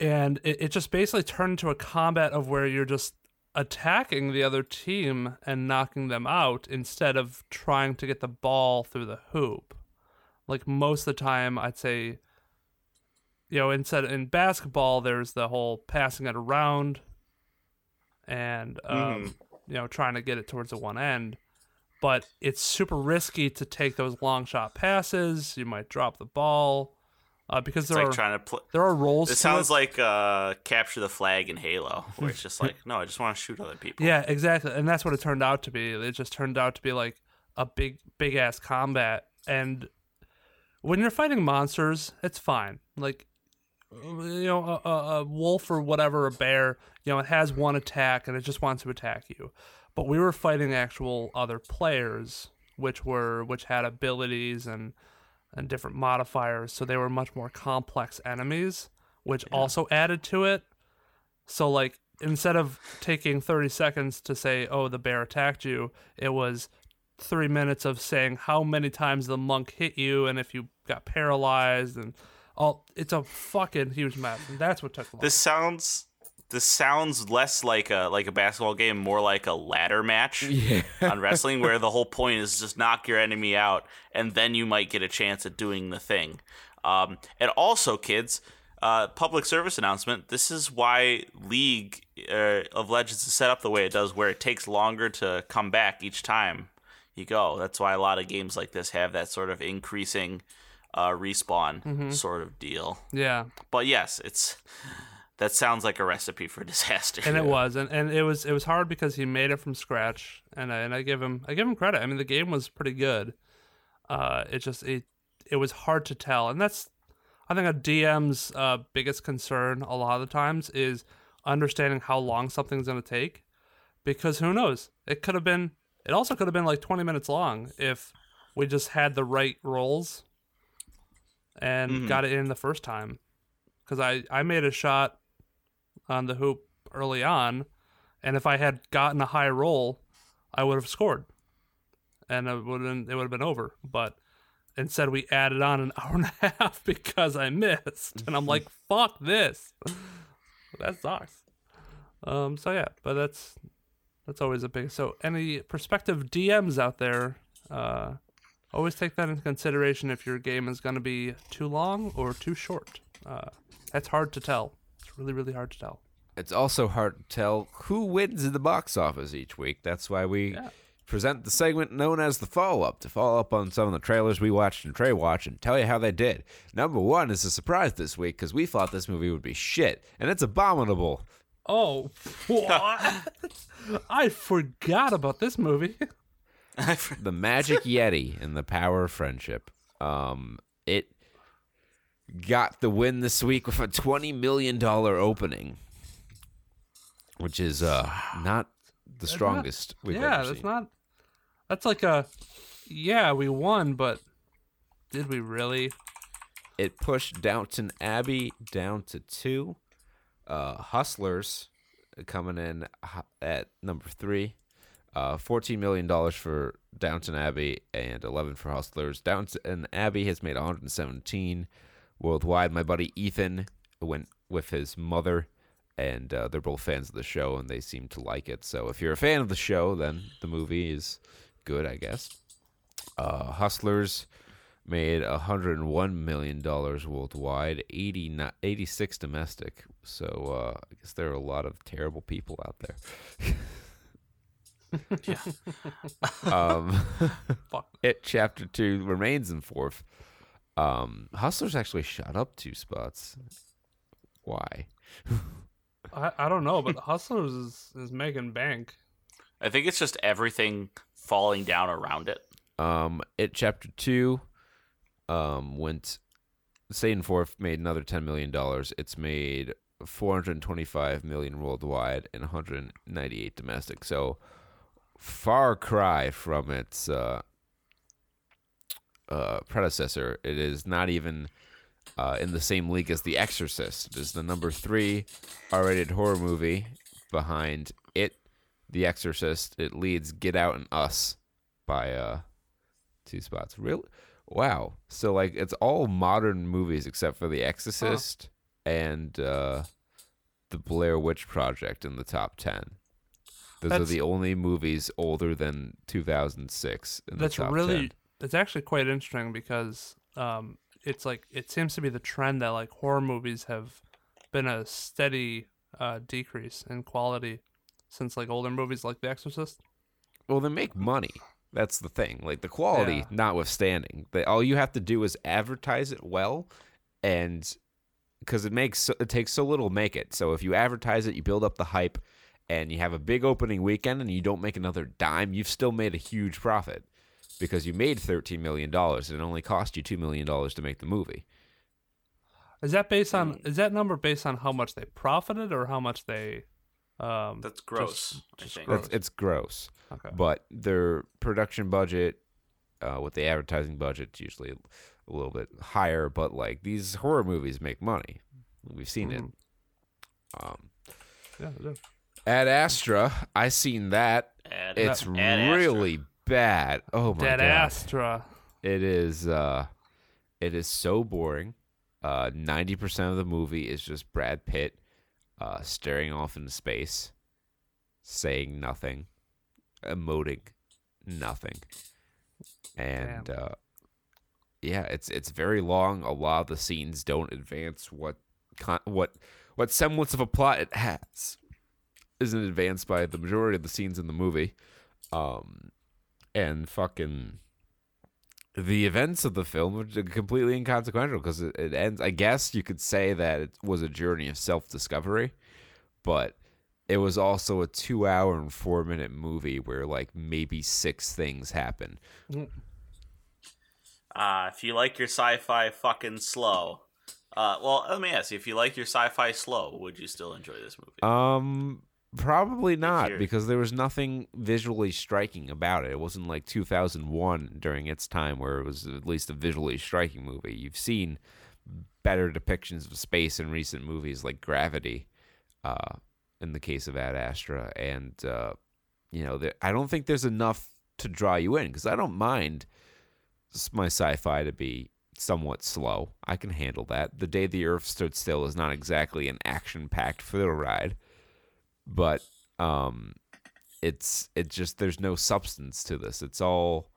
and it, it just basically turned into a combat of where you're just attacking the other team and knocking them out instead of trying to get the ball through the hoop. Like most of the time, I'd say, you know, instead in basketball, there's the whole passing it around and, um, you know, trying to get it towards the one end. But it's super risky to take those long shot passes. You might drop the ball uh, because It's there like are trying to play. there are roles. It sounds it. like uh, capture the flag in Halo, where it's just like, no, I just want to shoot other people. Yeah, exactly. And that's what it turned out to be. It just turned out to be like a big, big ass combat. And when you're fighting monsters, it's fine. Like, you know, a, a wolf or whatever, a bear, you know, it has one attack and it just wants to attack you. But we were fighting actual other players, which were which had abilities and and different modifiers, so they were much more complex enemies, which also added to it. So like instead of taking 30 seconds to say, "Oh, the bear attacked you," it was 3 minutes of saying how many times the monk hit you and if you got paralyzed and all it's a fucking huge mess. And that's what took long. This sounds. This sounds less like a like a basketball game, more like a ladder match Yeah. on wrestling, where the whole point is just knock your enemy out, and then you might get a chance at doing the thing. Um, and also, kids, uh, public service announcement: this is why League uh, of Legends is set up the way it does, where it takes longer to come back each time you go. That's why a lot of games like this have that sort of increasing uh, respawn sort of deal. yeah. But yes, it's that sounds like a recipe for disaster. and it was and, and it was it was hard because he made it from scratch and I, and I give him I give him credit. I mean the game was pretty good. Uh it just it it was hard to tell and that's I think a DM's uh biggest concern a lot of the times is understanding how long something's going to take because who knows? It could have been it also could have been like 20 minutes long if we just had the right rolls and got it in the first time because I, I made a shot on the hoop early on, and if I had gotten a high roll, I would have scored, and it would have been, it would have been over. But instead, we added on an hour and a half because I missed, and I'm like, "Fuck this, that sucks." Um. So yeah, but that's that's always a big. So any prospective DMs out there, uh, always take that into consideration if your game is going to be too long or too short. Uh, that's hard to tell. It's really really hard to tell. It's also hard to tell who wins in the box office each week. That's why we Yeah. present the segment known as the follow up to follow up on some of the trailers we watched and Trey watched and tell you how they did. Number one is a surprise this week because we thought this movie would be shit, and it's abominable. Oh, what? I forgot about this movie. the Magic Yeti and the Power of Friendship. Um, it got the win this week with a twenty million dollar opening, which is uh not the strongest we've yeah, ever that's seen. not. That's like a. Yeah, we won, but did we really? It pushed Downton Abbey down to two. Uh, Hustlers coming in at number three. Uh, $14 million for Downton Abbey and 11 for Hustlers. Downton Abbey has made 117 worldwide. My buddy Ethan went with his mother, and uh, they're both fans of the show, and they seem to like it. So if you're a fan of the show, then the movie is good, I guess. Uh, Hustlers made 101 million dollars worldwide 80 86 domestic so uh, i guess there are a lot of terrible people out there Yeah. um Fuck. it chapter 2 remains in fourth um hustlers actually shot up two spots why I, I don't know, but Hustlers is, is making bank. I think it's just everything falling down around it. Um, it chapter two, um, went Satan Fourth made another ten million dollars. It's made four hundred twenty-five million worldwide and one hundred ninety-eight domestic. So far cry from its uh, uh, predecessor. It is not even uh, in the same league as The Exorcist. It is the number three R-rated horror movie behind It, The Exorcist. It leads Get Out and Us by uh, two spots. Real, wow. So like it's all modern movies except for The Exorcist and uh, the Blair Witch Project in the top ten. Those are the only movies older than 2006 in That's the top really 10. That's actually quite interesting because um, it's like it seems to be the trend that like horror movies have been a steady uh, decrease in quality since like older movies like The Exorcist. Well, they make money. That's the thing. Like the quality, Yeah. notwithstanding, they, all you have to do is advertise it well, and because it makes it takes so little to make it. So if you advertise it, you build up the hype, and you have a big opening weekend, and you don't make another dime, you've still made a huge profit because you made thirteen million dollars, and it only cost you two million dollars to make the movie. Is that based on is that number based on how much they profited or how much they um That's gross. I just think. gross. It's, it's gross. okay. but their production budget uh, with the advertising budget's usually a little bit higher but like these horror movies make money we've seen Mhm. it um, Yeah, it is. ad astra i seen that Ad- it's Ad Astra. Bad. Oh my Dead god. Astra. it is uh it is so boring. Uh 90% of the movie is just brad pitt uh staring off into space saying nothing emoting nothing. And Damn. uh yeah it's it's very long. A lot of the scenes don't advance what con- what what semblance of a plot it has. Isn't advanced by the majority of the scenes in the movie. Um and fucking the events of the film are completely inconsequential because it, it ends. I guess you could say that it was a journey of self discovery, but it was also a two hour and four minute movie where like maybe six things happen. Uh, if you like your sci-fi fucking slow, uh, well, let me ask you: if you like your sci-fi slow, would you still enjoy this movie? Um, probably not because there was nothing visually striking about it. It wasn't like 2001 during its time where it was at least a visually striking movie. You've seen better depictions of space in recent movies like Gravity, uh, in the case of Ad Astra, and uh, you know, there, I don't think there's enough to draw you in because I don't mind my sci-fi to be somewhat slow. I can handle that. The Day the Earth Stood Still is not exactly an action-packed thrill ride, but um, it's it just there's no substance to this. It's all.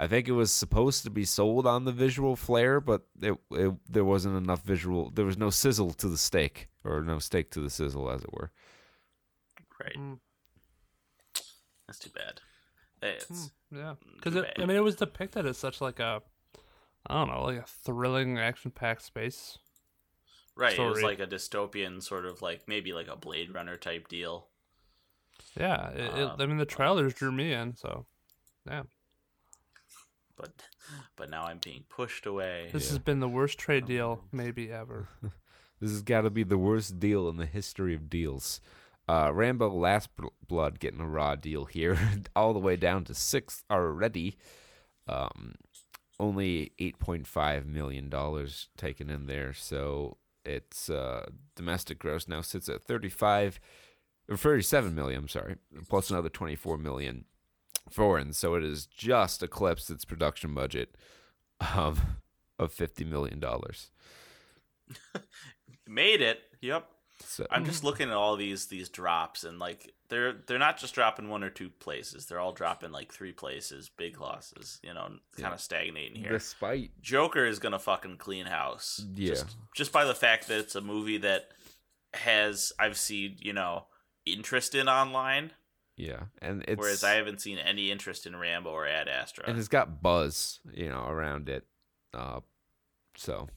I think it was supposed to be sold on the visual flair, but it, it there wasn't enough visual. There was no sizzle to the steak, or no steak to the sizzle, as it were. Right. Mm. That's too bad. It's Yeah, because too I mean, it was depicted as such like a, I don't know, like a thrilling action-packed space. Right. It was like a dystopian sort of like maybe like a Blade Runner type deal. Yeah, it, it, Uh, I mean, the trailers drew me in, so yeah, But but now I'm being pushed away. this has been the worst trade deal maybe ever. This has got to be the worst deal in the history of deals. Uh, Rambo Last Blood getting a raw deal here, all the way down to sixth already. Um, only eight point five million dollars taken in there, so its uh, domestic gross now sits at thirty five or thirty seven million. I'm sorry, plus another twenty four million foreign. So it has just eclipsed its production budget of of fifty million dollars. Made it. Yep. So I'm just looking at all these these drops and like they're they're not just dropping one or two places. They're all dropping like three places, big losses. You know, kind of stagnating here. despite Joker is gonna fucking clean house. Yeah. Just, just by the fact that it's a movie that has I've seen you know interest in online, Yeah, and it's whereas I haven't seen any interest in Rambo or Ad Astra. and it's got buzz, you know, around it. Uh, so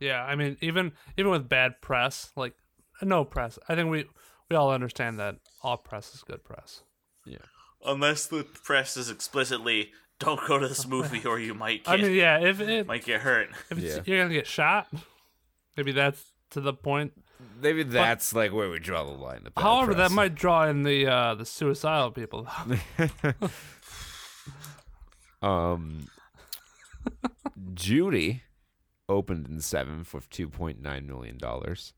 Yeah, I mean, even even with bad press, like no press, I think we we all understand that all press is good press. Yeah, unless the press is explicitly don't go to this movie or you might get I mean, yeah, if it, might get hurt. if it's, Yeah. you're gonna get shot, maybe that's to the point. maybe that's like where we draw the line. at bad However, that might draw in the uh, the suicidal people. um, Judy opened in seventh with two point nine million dollars.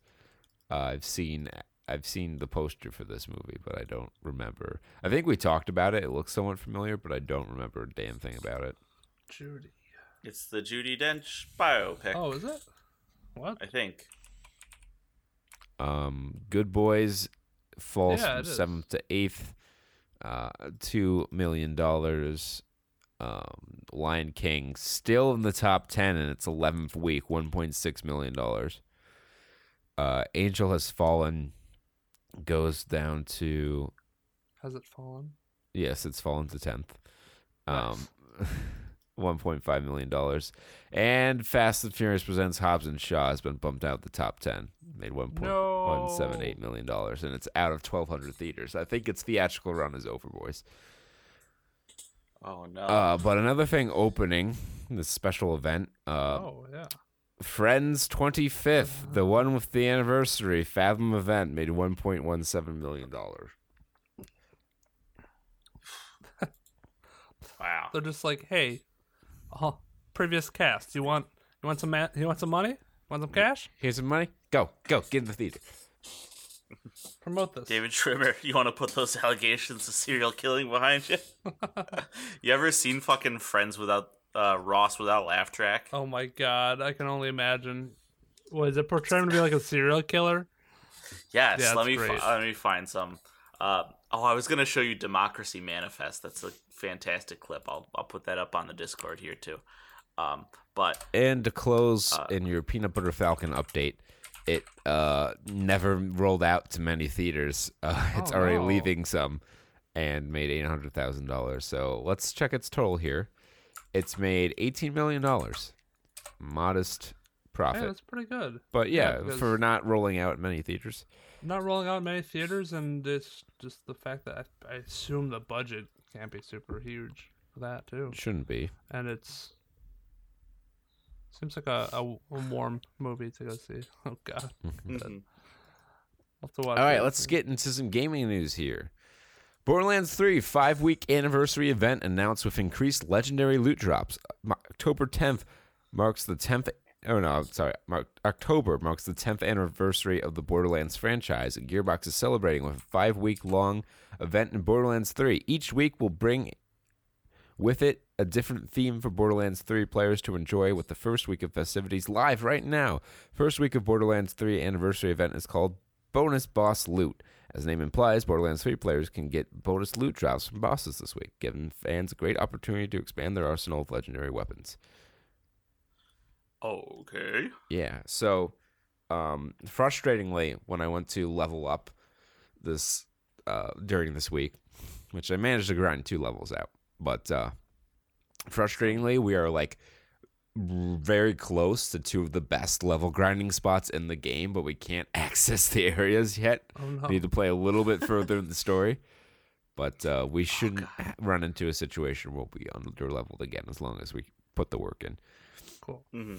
Uh, I've seen I've seen the poster for this movie, but I don't remember. I think we talked about it. It looks somewhat familiar, but I don't remember a damn thing about it. Judy. It's the Judi Dench biopic. Oh, is it? What? I think. Um, Good Boys falls Yeah, from seventh to eighth, uh, two million dollars. Um, Lion King still in the top ten in its eleventh week, one point six million dollars. Uh, Angel has fallen, goes down to Has it fallen? yes, it's fallen to tenth. Um, Nice. one point five million dollars, and Fast and Furious presents Hobbs and Shaw has been bumped out the top ten, made one point one seven eight million dollars, and it's out of twelve hundred theaters. I think its theatrical run is over, boys. Oh no. Uh, but another thing opening this special event, uh, oh yeah. Friends twenty fifth, the one with the anniversary Fathom event, made one point one seven million dollars. wow. They're just like, hey, uh, previous cast, you want you want some ma- you want some money? Want some cash? Here's some money. Go, go, get in the theater. Promote this. David Schwimmer, you want to put those allegations of serial killing behind you? you ever seen fucking Friends without uh, Ross without laugh track? Oh my god, I can only imagine. Was it portraying to be like a serial killer? Yes. Yeah, let me fi- let me find some. Uh, oh, I was gonna show you Democracy Manifest. That's a fantastic clip. I'll I'll put that up on the Discord here too. Um, but And to close Uh, in your Peanut Butter Falcon update, it uh, never rolled out to many theaters. Uh, it's Oh, already no. leaving some and made eight hundred thousand dollars. So let's check its total here. It's made eighteen million dollars. Modest profit, that's pretty good. but yeah, yeah, for not rolling out in many theaters. Not rolling out in many theaters, and it's just the fact that I, I assume the budget can't be super huge for that too. Shouldn't be. And it's seems like a, a, a warm movie to go see. Oh god, mhm. Have to watch. All right, let's get into some gaming news here. Borderlands 3 five week anniversary event announced with increased legendary loot drops. October 10th marks the 10th. Oh no, I'm sorry. Mar- October marks the 10th anniversary of the Borderlands franchise, and Gearbox is celebrating with a five week long event in Borderlands 3. Each week will bring with it a different theme for Borderlands 3 players to enjoy with the first week of festivities live right now. First week of Borderlands 3 anniversary event is called Bonus Boss Loot. As the name implies, Borderlands 3 players can get bonus loot drops from bosses this week, giving fans a great opportunity to expand their arsenal of legendary weapons. Okay. Yeah. So, um, frustratingly, when I went to level up this uh, during this week, which I managed to grind two levels out, but uh, frustratingly, we are like very close to two of the best level grinding spots in the game, but we can't access the areas yet. Oh no. Need to play a little bit further in the story. But uh, we shouldn't run into a situation where we'll be under leveled again as long as we put the work in. Cool. hmm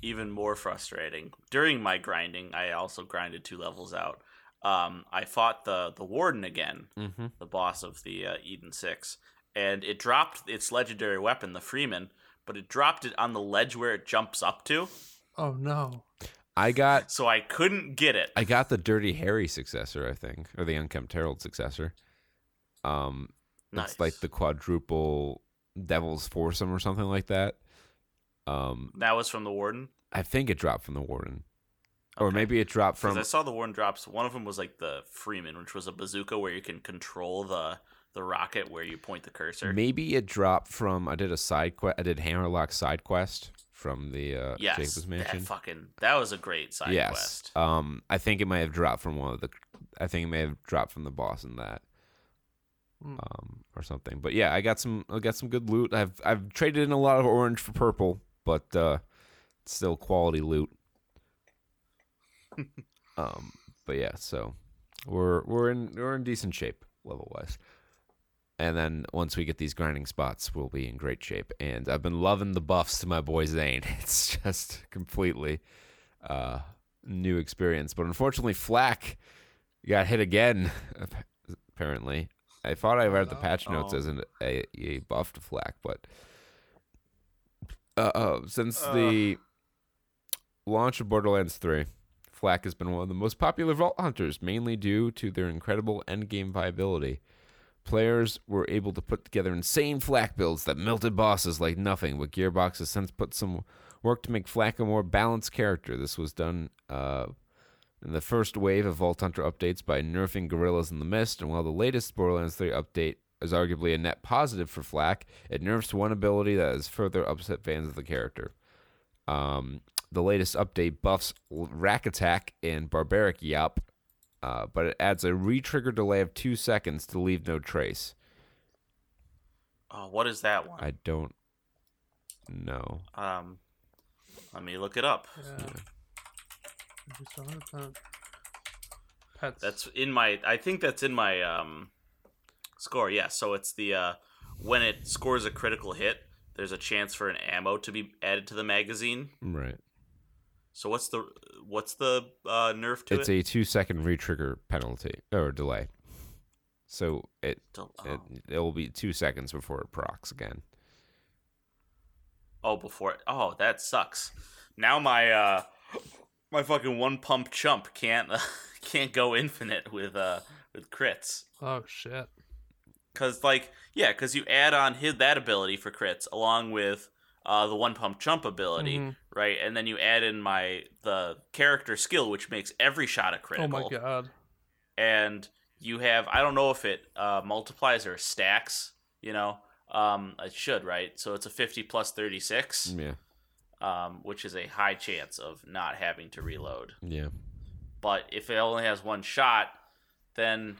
Even more frustrating. During my grinding, I also grinded two levels out. Um, I fought the the warden again, Mm-hmm. the boss of the uh, Eden Six, and it dropped its legendary weapon, the Freeman, but it dropped it on the ledge where it jumps up to, Oh no. I got so I couldn't get it. I got the Dirty Harry successor, I think, or the Unkempt Harold successor. Um, Nice. it's like the quadruple Devil's Foursome or something like that. Um, that was from the warden. I think it dropped from the Warden, or maybe it dropped from. I saw the warden drops. One of them was like the Freeman, which was a bazooka where you can control the the rocket where you point the cursor. Maybe it dropped from. I did a side quest. I did Hammerlock side quest from the uh, yes, Jacob's that fucking that was a great side yes. quest. Um, I think it might have dropped from one of the. I think it may have dropped from the boss in that. Hmm. Um, or something. But yeah, I got some. I got some good loot. I've I've traded in a lot of orange for purple, but uh, it's still quality loot. um, but yeah, so we're we're in we're in decent shape level wise. And then once we get these grinding spots, we'll be in great shape. And I've been loving the buffs to my boy Zane. It's just completely uh, new experience. But unfortunately, Flack got hit again. Apparently, I thought I read the patch notes Oh. as an, a, a buff to Flack, but uh, uh, since Ugh. the launch of Borderlands 3, Flack has been one of the most popular Vault Hunters, mainly due to their incredible endgame viability. Players were able to put together insane Flak builds that melted bosses like nothing, but Gearbox has since put some work to make Flak a more balanced character. This was done uh, in the first wave of Vault Hunter updates by nerfing Gorillas in the Mist, and while the latest Borderlands 3 update is arguably a net positive for Flak, it nerfs one ability that has further upset fans of the character. Um, the latest update buffs Rack Attack and Barbaric Yawp, uh, but it adds a re-trigger delay of two seconds to leave no trace. Oh, what is that one? I don't know. Um, let me look it up. Yeah. Just a hundred percent. Pets. That's in my. I think that's in my um score. Yeah. So it's the uh when it scores a critical hit, there's a chance for an ammo to be added to the magazine. Right. So what's the what's the uh, nerf to It's it? a two-second re-trigger penalty or delay. So it Del- it oh. it will be two seconds before it procs again. oh, before. Oh, that sucks. Now my uh my fucking one pump chump can't uh, can't go infinite with uh with crits. oh shit. Cause like yeah, cause you add on his that ability for crits along with uh, the one pump chump ability, Mhm. Right? And then you add in my the character skill, which makes every shot a critical. Oh critical. my god. And you have I don't know if it uh, multiplies or stacks. You know, um, it should right. So it's a fifty plus thirty six, Yeah. um, which is a high chance of not having to reload. Yeah. But if it only has one shot, then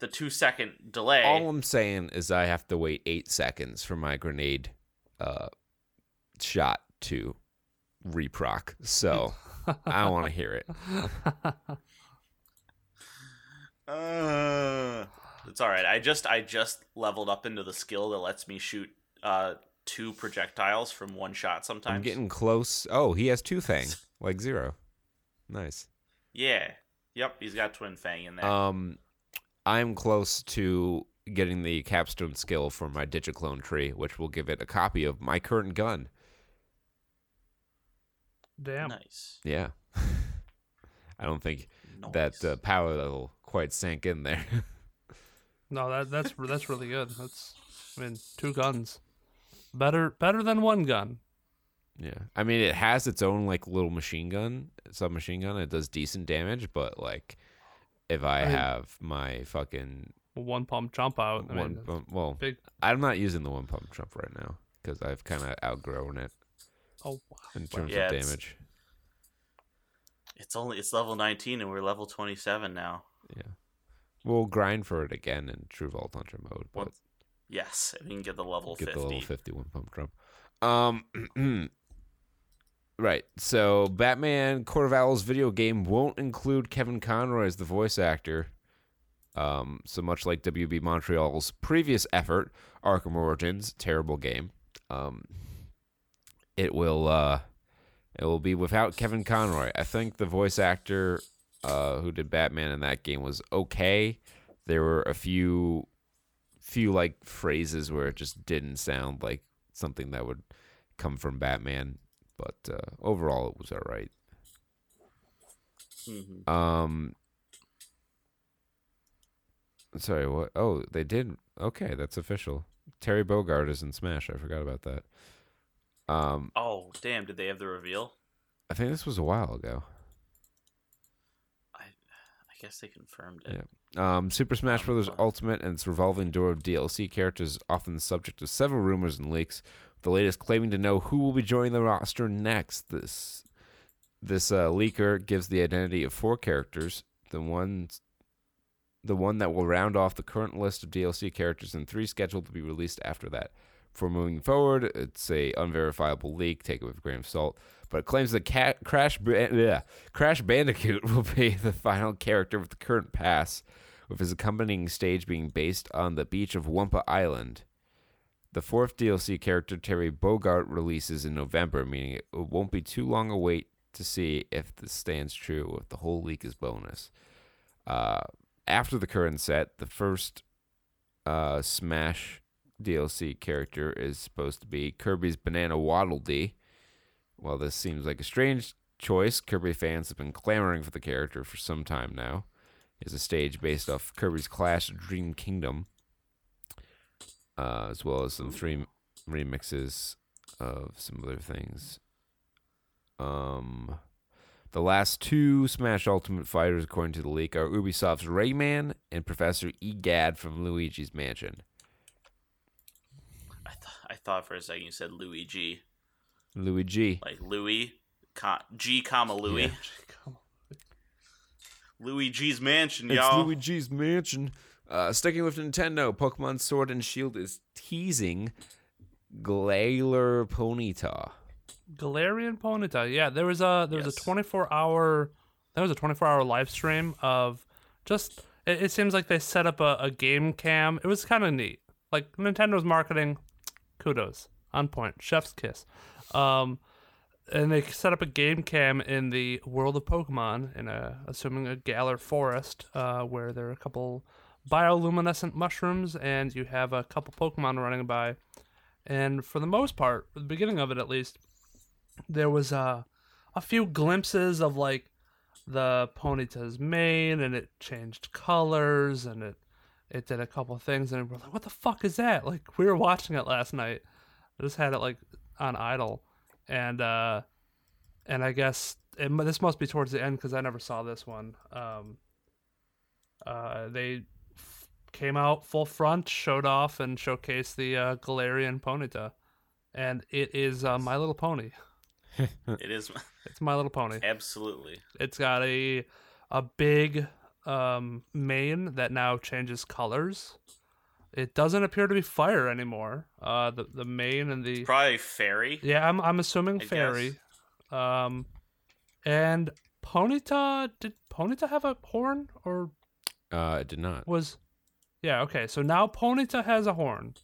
the two second delay. All I'm saying is I have to wait eight seconds for my grenade uh, shot to reproc. So I don't want to hear it. Uh, it's all right. I just I just leveled up into the skill that lets me shoot uh two projectiles from one shot sometimes. I'm getting close. Oh, he has two thing, like zero. Nice. Yeah. Yep, he's got twin fang in there. Um, I'm close to getting the capstone skill for my digiclone tree, which will give it a copy of my current gun. Damn. nice. Yeah. I don't think Nice. that uh, power level quite sank in there. No, that that's that's really good. That's I mean, two guns. Better better than one gun. yeah. I mean, it has its own like little machine gun, submachine gun. It does decent damage, but like, if I, I have my fucking One pump chump out. I one, mean, pump, well, big. I'm not using the one pump chump right now because I've kind of outgrown it Oh wow. in terms Yeah, of it's- damage. It's only it's level 19 and we're level 27 now. Yeah. We'll grind for it again in True Vault Hunter mode, but Once- Yes, and we can get the level get 50. the level 51 pump drum. Um, right. So, Batman Court of Owls video game won't include Kevin Conroy as the voice actor. Um, so much like WB Montreal's previous effort, Arkham Origins, terrible game. Um, it will uh, it will be without Kevin Conroy. I think the voice actor uh, who did Batman in that game was okay. There were a few few like phrases where it just didn't sound like something that would come from Batman, but uh, overall it was all right. Mhm. Um, sorry, what? Oh, they did. Okay, that's official. Terry Bogard is in Smash. I forgot about that. Um, Oh, damn, did they have the reveal? I think this was a while ago. I I guess they confirmed it. Yeah. Um, Super Smash Bros. Ultimate and its revolving door of DLC characters is often the subject of several rumors and leaks. The latest claiming to know who will be joining the roster next. This this uh, leaker gives the identity of four characters. The ones, the one that will round off the current list of DLC characters, and three scheduled to be released after that. For moving forward, it's a unverifiable leak. Take it with a grain of salt. But it claims that Cat, Crash yeah, Crash Bandicoot will be the final character of the current pass, with his accompanying stage being based on the beach of Wumpa Island. The fourth DLC character, Terry Bogard, releases in November, meaning it won't be too long a wait to see if this stands true, if the whole leak is bonus. Uh, after the current set, the first uh, Smash DLC character is supposed to be Kirby's Bandana Waddle Dee. While this seems like a strange choice. Kirby fans have been clamoring for the character for some time now. It's a stage based off Kirby's Clash Dream Kingdom, uh, as well as some three remixes of some other things. Um, the last two Smash Ultimate Fighters, according to the leak, are Ubisoft's Rayman and Professor Egad from Luigi's Mansion. I, th- I thought for a second you said Luigi, Luigi. like Louis, co- G, comma Louis, Yeah. Luigi's Mansion, It's y'all. Luigi's Mansion. Uh, sticking with Nintendo, Pokemon Sword and Shield is teasing Galar Ponyta. Galarian Ponyta. Yeah, there was a there was Yes. a 24 hour there was a 24 hour live stream of just it, it seems like they set up a, a game cam. It was kind of neat. Like Nintendo's marketing, kudos on point, chef's kiss. Um, and they set up a game cam in the world of Pokemon in a assuming a Galar forest, uh, where there are a couple bioluminescent mushrooms and you have a couple Pokemon running by. And for the most part, the beginning of it at least, there was uh, a few glimpses of like the Ponyta's mane and it changed colors and it it did a couple things and we're like, what the fuck is that? Like we were watching it last night. I just had it like on idle, and uh, and I guess it, this must be towards the end because I never saw this one. Um, uh, they f- came out full front, showed off, and showcased the uh, Galarian Ponyta, and it is uh, My Little Pony. It is It's My Little Pony. absolutely. It's got a a big um, mane that now changes colors. It doesn't appear to be fire anymore. Uh, the the mane and the Probably fairy. yeah, I'm I'm assuming I fairy. Um, and Ponyta did Ponyta have a horn or Uh, it did not. was yeah okay so now Ponyta has a horn.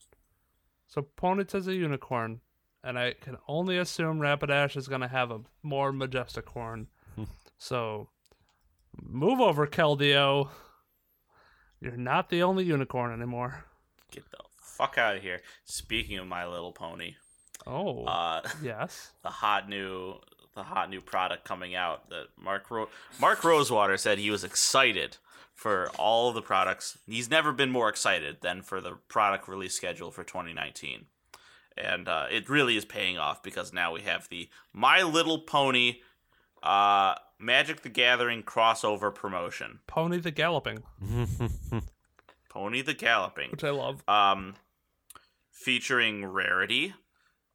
So Ponyta's a unicorn, and I can only assume Rapidash is gonna have a more majestic horn. so move over, Keldeo. You're not the only unicorn anymore. Get the fuck out of here. Speaking of My Little Pony, Oh uh, yes. the hot new the hot new product coming out that Mark Ro- Mark Rosewater said he was excited for all of the products. He's never been more excited than for the product release schedule for 2019. And uh, it really is paying off because now we have the My Little Pony uh, Magic the Gathering crossover promotion. Pony the Galloping, Pony the Galloping. which I love. um, featuring Rarity,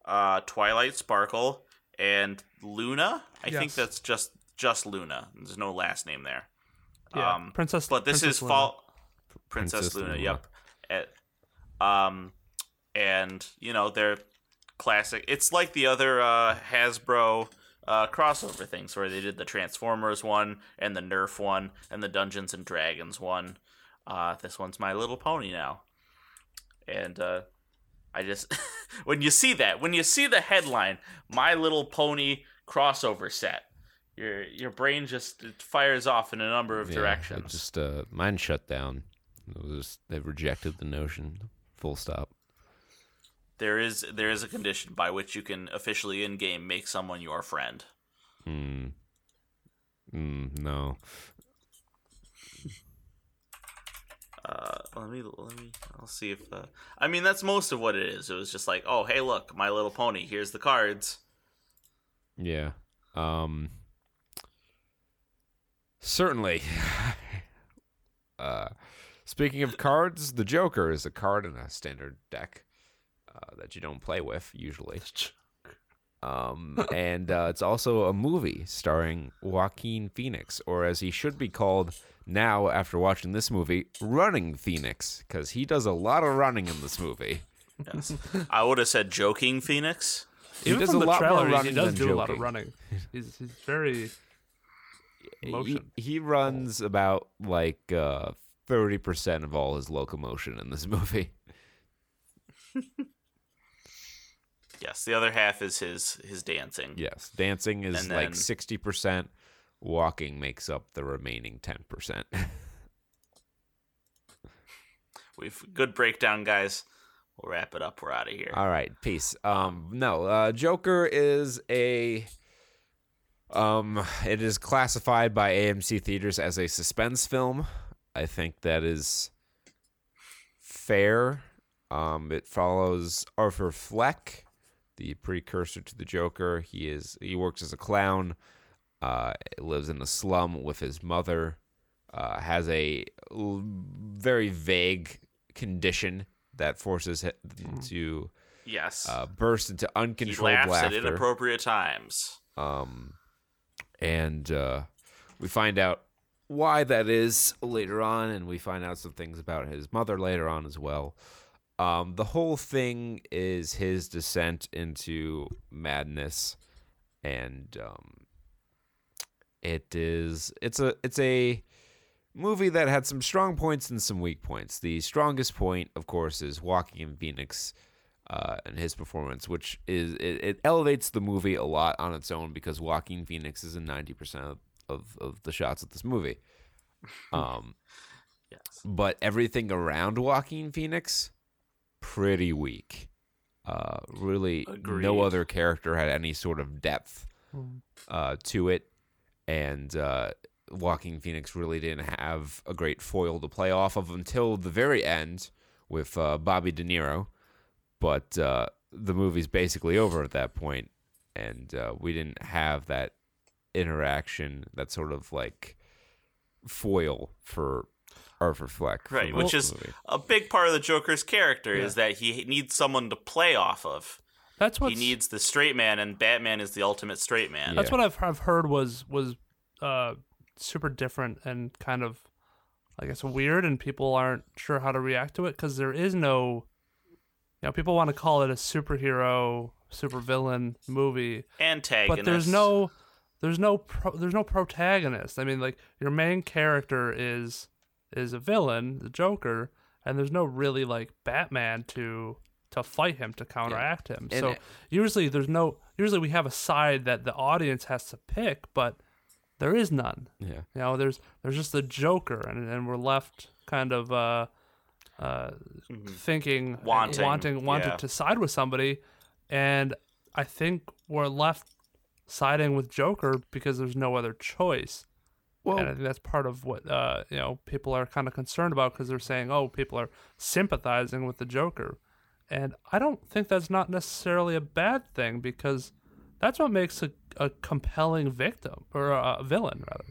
uh, Twilight Sparkle, and Luna. I think that's just just Luna. There's no last name there. Yeah, um, Princess. But this Princess is Luna. fall. Princess, Princess Luna. Luna. Yep. At, um, and you know they're classic. It's like the other uh, Hasbro. Uh, crossover things where they did the Transformers one and the Nerf one and the Dungeons and Dragons one. Uh, this one's My Little Pony now, and uh, I just when you see that when you see the headline My Little Pony crossover set, your your brain just it fires off in a number of Yeah, directions. just uh, mine shut down. It was they rejected the notion. Full stop. There is there is a condition by which you can officially in game make someone your friend. Hmm. Mm, no. Uh, let me let me I'll see if uh, I mean that's most of what it is. It was just like, oh hey look, My Little Pony. Here's the cards. Yeah. Um. Certainly. uh, speaking of cards, the Joker is a card in a standard deck uh, that you don't play with usually. Um, and uh, it's also a movie starring Joaquin Phoenix, or as he should be called now after watching this movie, Running Phoenix, because he does a lot of running in this movie. Yes. I would have said joking Phoenix. He Even does from a the lot more trailer, he- he does than do a lot of running. He's he's very he, Motion. he runs about like uh, 30% of all his locomotion in this movie. Yes, the other half is his his dancing. Yes, dancing is And like 60%, walking makes up the remaining 10%. We've good breakdown, guys. We'll wrap it up. We're out of here. all right, peace. Um no, uh Joker is a Um, it is classified by AMC theaters as a suspense film. I think that is fair. Um, it follows Arthur Fleck, the precursor to the Joker. He is he works as a clown. Uh, lives in a slum with his mother. Uh, has a l- very vague condition that forces him to Yes. uh, burst into he uncontrolled laughs at inappropriate times. Um, and uh, we find out why that is later on, and we find out some things about his mother later on as well. Um, the whole thing is his descent into madness, and um, it is it's a it's a movie that had some strong points and some weak points. The strongest point, of course, is Joaquin Phoenix uh, and his performance, which is it, it elevates the movie a lot on its own because Joaquin Phoenix is in ninety percent of, of, of the shots of this movie. Um, Yes. but everything around Joaquin Phoenix, pretty weak. Uh, really, no other character had any sort of depth Mm. uh, to it, and uh, Joaquin Phoenix really didn't have a great foil to play off of until the very end with uh, Bobby De Niro. But uh, the movie's basically over at that point, and uh, we didn't have that interaction, that sort of like foil for Arthur Fleck, Right, which is movie. a big part of the Joker's character Yeah. is that he needs someone to play off of. That's what He needs the straight man, and Batman is the ultimate straight man. That's Yeah. what I've I've heard was was uh super different and kind of I guess weird, and people aren't sure how to react to it because there is no, you know, people want to call it a superhero, supervillain movie, Antagonist. but there's no, there's no, pro, there's no protagonist. I mean, like your main character is is a villain, the Joker, and there's no really like Batman to to fight him to counteract him. And so it- usually there's no usually we have a side that the audience has to pick, but there is none. Yeah. You know, there's there's just the Joker, and and we're left kind of uh, uh, thinking, Mm-hmm. Wanting, wanting, wanting yeah. to side with somebody, and I think we're left siding with Joker because there's no other choice. Well, and I think that's part of what uh, you know people are kind of concerned about because they're saying, "Oh, people are sympathizing with the Joker," and I don't think that's not necessarily a bad thing because that's what makes a, a compelling victim or a, villain rather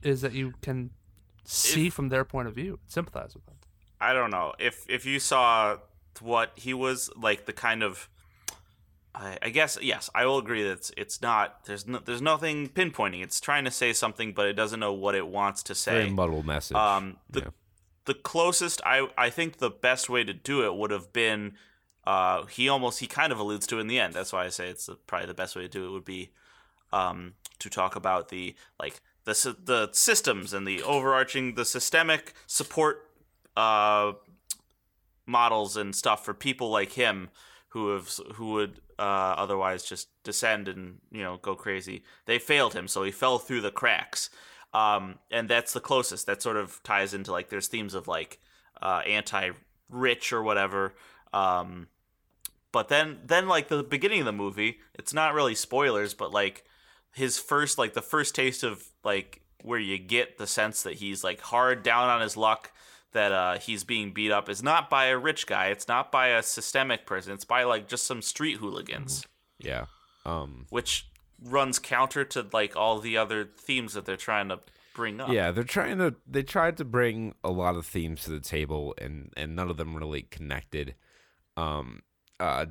is that you can see from their point of view, sympathize with them. I don't know if if you saw what he was like, the kind of. I, I guess yes, I will agree that it's, it's not. There's no, there's nothing pinpointing. It's trying to say something, but it doesn't know what it wants to say. very muddled message. Um, the Yeah. the closest I I think the best way to do it would have been, uh, he almost he kind of alludes to it in the end. That's why I say it's the, probably the best way to do it would be, um, to talk about the like the the systems and the overarching the systemic support, uh, models and stuff for people like him who have who would uh, otherwise just descend and you know go crazy. They failed him, so he fell through the cracks. Um, and that's the closest. That sort of ties into like there's themes of like uh, anti-rich or whatever. Um, but then then like the beginning of the movie, it's not really spoilers, but like his first like the first taste of like where you get the sense that he's like hard down on his luck that uh, he's being beat up is not by a rich guy. It's not by a systemic person. It's by like just some street hooligans, yeah. Um, which runs counter to like all the other themes that they're trying to bring up. Yeah, they're trying to. They tried to bring a lot of themes to the table, and and none of them really connected. Um, uh,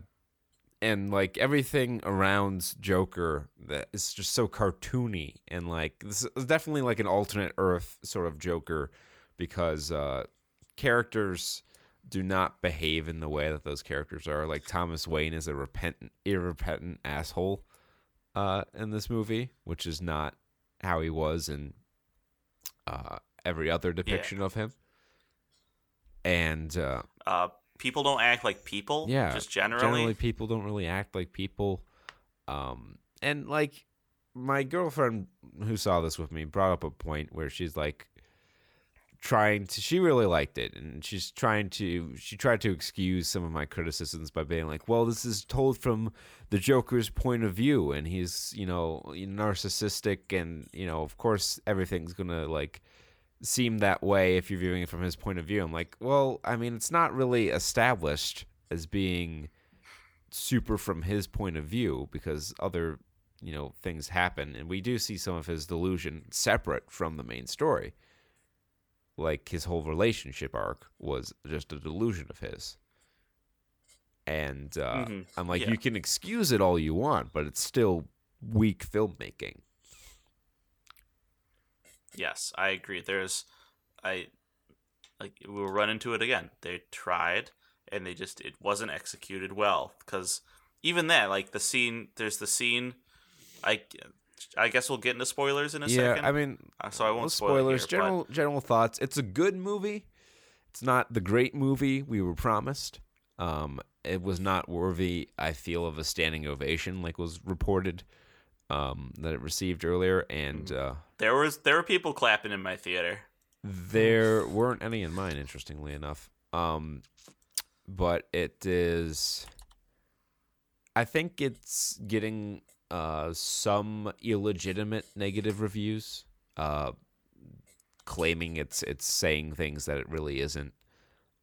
and like everything around Joker that is just so cartoony, and like this is definitely like an alternate Earth sort of Joker, because uh, characters do not behave in the way that those characters are. Like Thomas Wayne is a repentant, irrepentant asshole uh, in this movie, which is not how he was in uh, every other depiction of him. And uh, Uh, people don't act like people. yeah, just generally. generally people don't really act like people. Um, and like my girlfriend who saw this with me brought up a point where she's like, trying to she really liked it and she's trying to she tried to excuse some of my criticisms by being like well this is told from the joker's point of view and he's you know narcissistic and you know of course everything's gonna like seem that way if you're viewing it from his point of view. I'm like well i mean it's not really established as being super from his point of view because other you know things happen and we do see some of his delusion separate from the main story like his whole relationship arc was just a delusion of his and uh, Mhm. i'm like Yeah. you can excuse it all you want but it's still weak filmmaking Yes, I agree. There's, I, like we'll run into it again. They tried, and they just it wasn't executed well. Because even that, like the scene, there's the scene. I, I guess we'll get into spoilers in a yeah second. i mean Uh, so I won't spoil spoilers here, but- general general thoughts it's a good movie it's not the great movie we were promised um it was not worthy i feel of a standing ovation like was reported um that it received earlier and Mm-hmm. uh there was there were people clapping in my theater. There weren't any in mine, interestingly enough. Um, but it is. I think it's getting uh, some illegitimate negative reviews, uh, claiming it's it's saying things that it really isn't.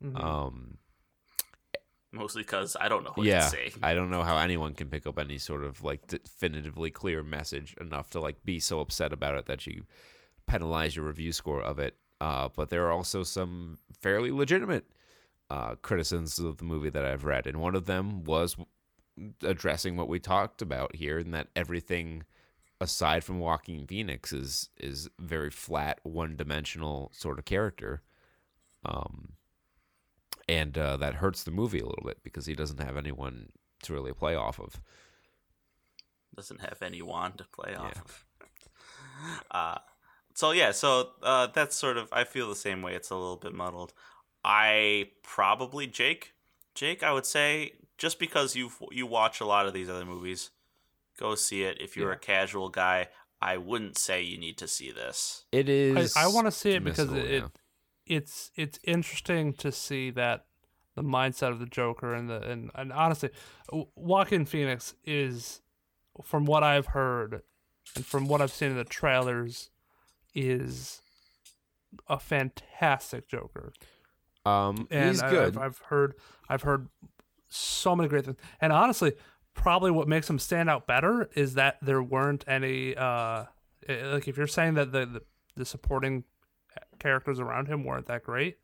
Mhm. Um, Mostly because I don't know what yeah, to say. I don't know how anyone can pick up any sort of like definitively clear message enough to like be so upset about it that you penalize your review score of it. Uh, but there are also some fairly legitimate uh, criticisms of the movie that I've read, and one of them was addressing what we talked about here, and that everything aside from Joaquin Phoenix is is very flat, one dimensional sort of character. Um, and uh, that hurts the movie a little bit because he doesn't have anyone to really play off of. Doesn't have anyone to play off Yeah. of. Uh, so yeah, so uh, that's sort of I feel the same way. It's a little bit muddled. I probably Jake, Jake. I would say just because you you watch a lot of these other movies, go see it. If you're Yeah. a casual guy, I wouldn't say you need to see this. It is. I, I want to see it because missable, it, it it's it's interesting to see that the mindset of the Joker and the and, and honestly, W- Joaquin Phoenix is, from what I've heard, and from what I've seen in the trailers, is a fantastic Joker. Um, And he's I, good. I've, I've heard I've heard so many great things, and honestly, probably what makes him stand out better is that there weren't any uh eh, like if you're saying that the the, the supporting characters around him weren't that great,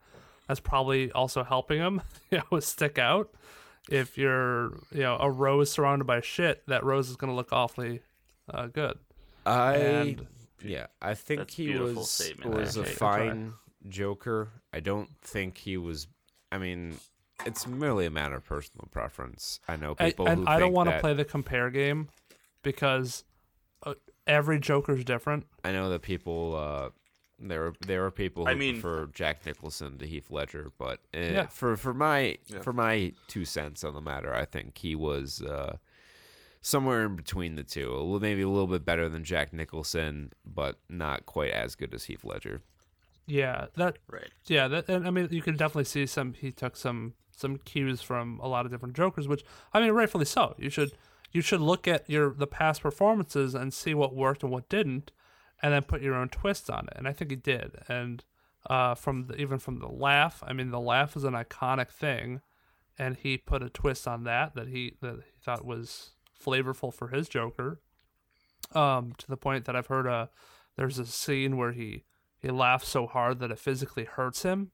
that's probably also helping him you know stick out. If you're you know a rose surrounded by shit, that rose is gonna look awfully uh, good. I and- yeah, I think That's a he beautiful was statement, was a fine Joker. I don't think he was. I mean, it's merely a matter of personal preference. I know I, people and who I don't want to that- play the compare game because uh, every Joker's different. I know that people. Uh, there are there are people who I mean- prefer Jack Nicholson to Heath Ledger, but uh, Yeah. for for my for my two cents on the matter, I think he was uh, somewhere in between the two. Maybe a little bit better than Jack Nicholson, but not quite as good as Heath Ledger. Yeah, that Right. yeah, that and I mean you can definitely see some he took some some cues from a lot of different Jokers, which I mean rightfully so. You should you should look at your the past performances and see what worked and what didn't, and then put your own twist on it. And I think he did. And uh, from the, even from the laugh, I mean the laugh is an iconic thing, and he put a twist on that that he that he thought was flavorful for his Joker. Um, to the point that I've heard a there's a scene where he he laughs so hard that it physically hurts him,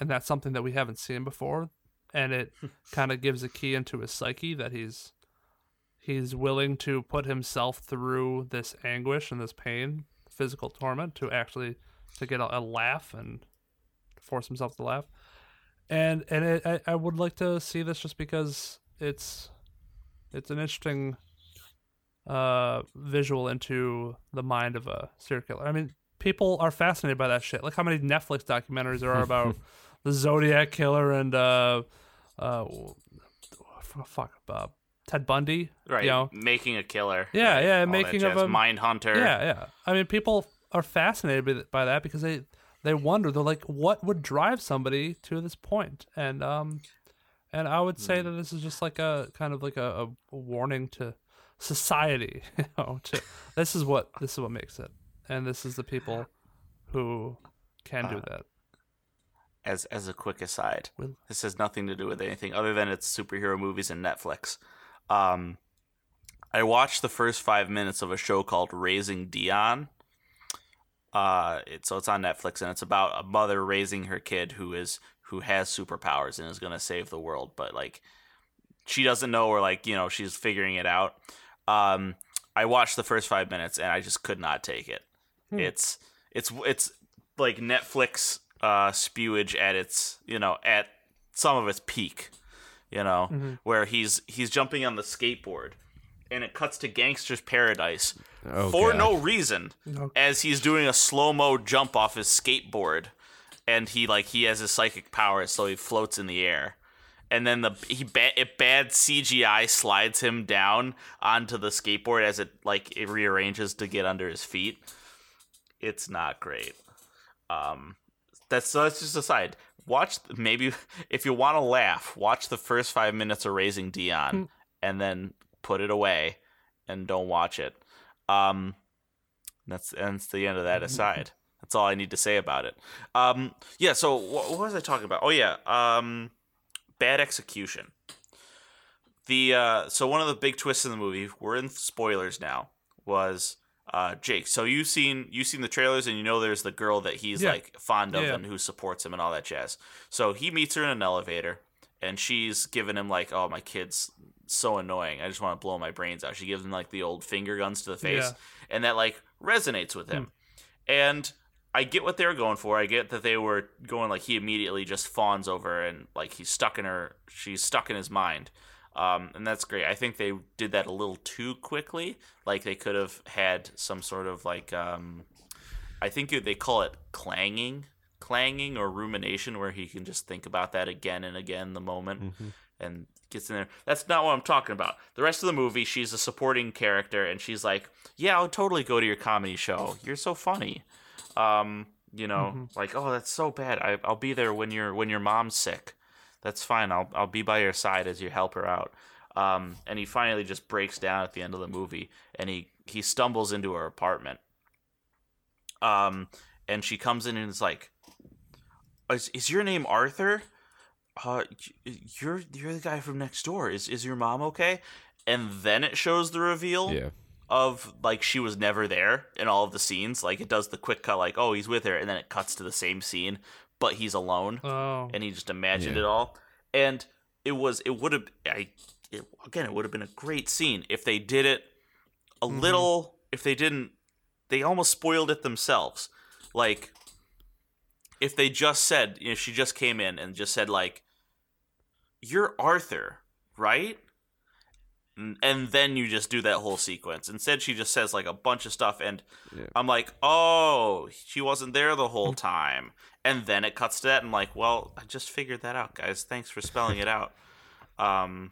and that's something that we haven't seen before, and it kind of gives a key into his psyche that he's he's willing to put himself through this anguish and this pain, physical torment, to actually to get a, a laugh and force himself to laugh, and and it, I I would like to see this just because it's it's an interesting uh visual into the mind of a serial killer. I mean, people are fascinated by that shit. Look how many Netflix documentaries there are about the Zodiac killer and uh uh fuck uh, Ted Bundy. Right. You know? Making a killer. Yeah, right, yeah, all making of him- Mind Hunter. Yeah, yeah. I mean, people are fascinated by, by that because they they wonder they're like what would drive somebody to this point? and um and i would say that this is just like a kind of like a, a warning to society you know to this is what this is what makes it and this is the people who can do that As as a quick aside, this has nothing to do with anything other than it's superhero movies and Netflix. Um, I watched the first five minutes of a show called Raising Dion. Uh, it's so it's on Netflix and it's about a mother raising her kid who is who has superpowers and is gonna save the world, but like she doesn't know or like you know she's figuring it out. Um, I watched the first five minutes and I just could not take it. It's it's it's like Netflix uh, spewage at its you know at some of its peak, you know, where he's he's jumping on the skateboard, and it cuts to Gangster's Paradise Oh, for God. no reason Okay. as he's doing a slow mo jump off his skateboard, and he like he has his psychic powers, so he floats in the air. And then the he ba- it bad CGI slides him down onto the skateboard as it like it rearranges to get under his feet. It's not great. Um, that's that's just aside. Watch maybe if you want to laugh, watch the first five minutes of Raising Dion, and then put it away, and don't watch it. Um, that's and that's the end of that aside. That's all I need to say about it. Um, yeah. So what, what was I talking about? Oh yeah. Um, bad execution. The uh, so one of the big twists in the movie, we're in spoilers now, was uh, Jake. So you've seen you've seen the trailers and you know there's the girl that he's Yeah. like fond of Yeah, and who supports him and all that jazz. So he meets her in an elevator and she's giving him like, oh my kid's so annoying. I just want to blow my brains out. She gives him like the old finger guns to the face, Yeah. and that like resonates with him. And I get what they were going for. I get that they were going like he immediately just fawns over and like he's stuck in her. She's stuck in his mind. Um, and that's great. I think they did that a little too quickly. Like they could have had some sort of like um, I think they call it clanging, clanging or rumination, where he can just think about that again and again the moment and gets in there. That's not what I'm talking about. The rest of the movie, she's a supporting character, and she's like, "Yeah, I'll totally go to your comedy show. You're so funny." Um, you know, like, "Oh, that's so bad. I, I'll be there when your when your mom's sick. That's fine. I'll I'll be by your side as you help her out." Um, and he finally just breaks down at the end of the movie, and he he stumbles into her apartment. Um, and she comes in and is like, "Is, is your name Arthur?" uh, you're you're the guy from next door. Is is your mom okay? And then it shows the reveal Yeah. of like she was never there in all of the scenes. Like it does the quick cut, like oh he's with her, and then it cuts to the same scene, but he's alone, oh and he just imagined Yeah. it all. And it was it would have I it, again it would have been a great scene if they did it a mm-hmm. little. If they didn't, they almost spoiled it themselves. Like if they just said, you know, she just came in and just said like, "You're Arthur, right?" N- And then you just do that whole sequence. Instead, she just says like a bunch of stuff, and Yeah. I'm like, "Oh, she wasn't there the whole mm. time." And then it cuts to that, and I'm like, "Well, I just figured that out, guys. Thanks for spelling it out." Um,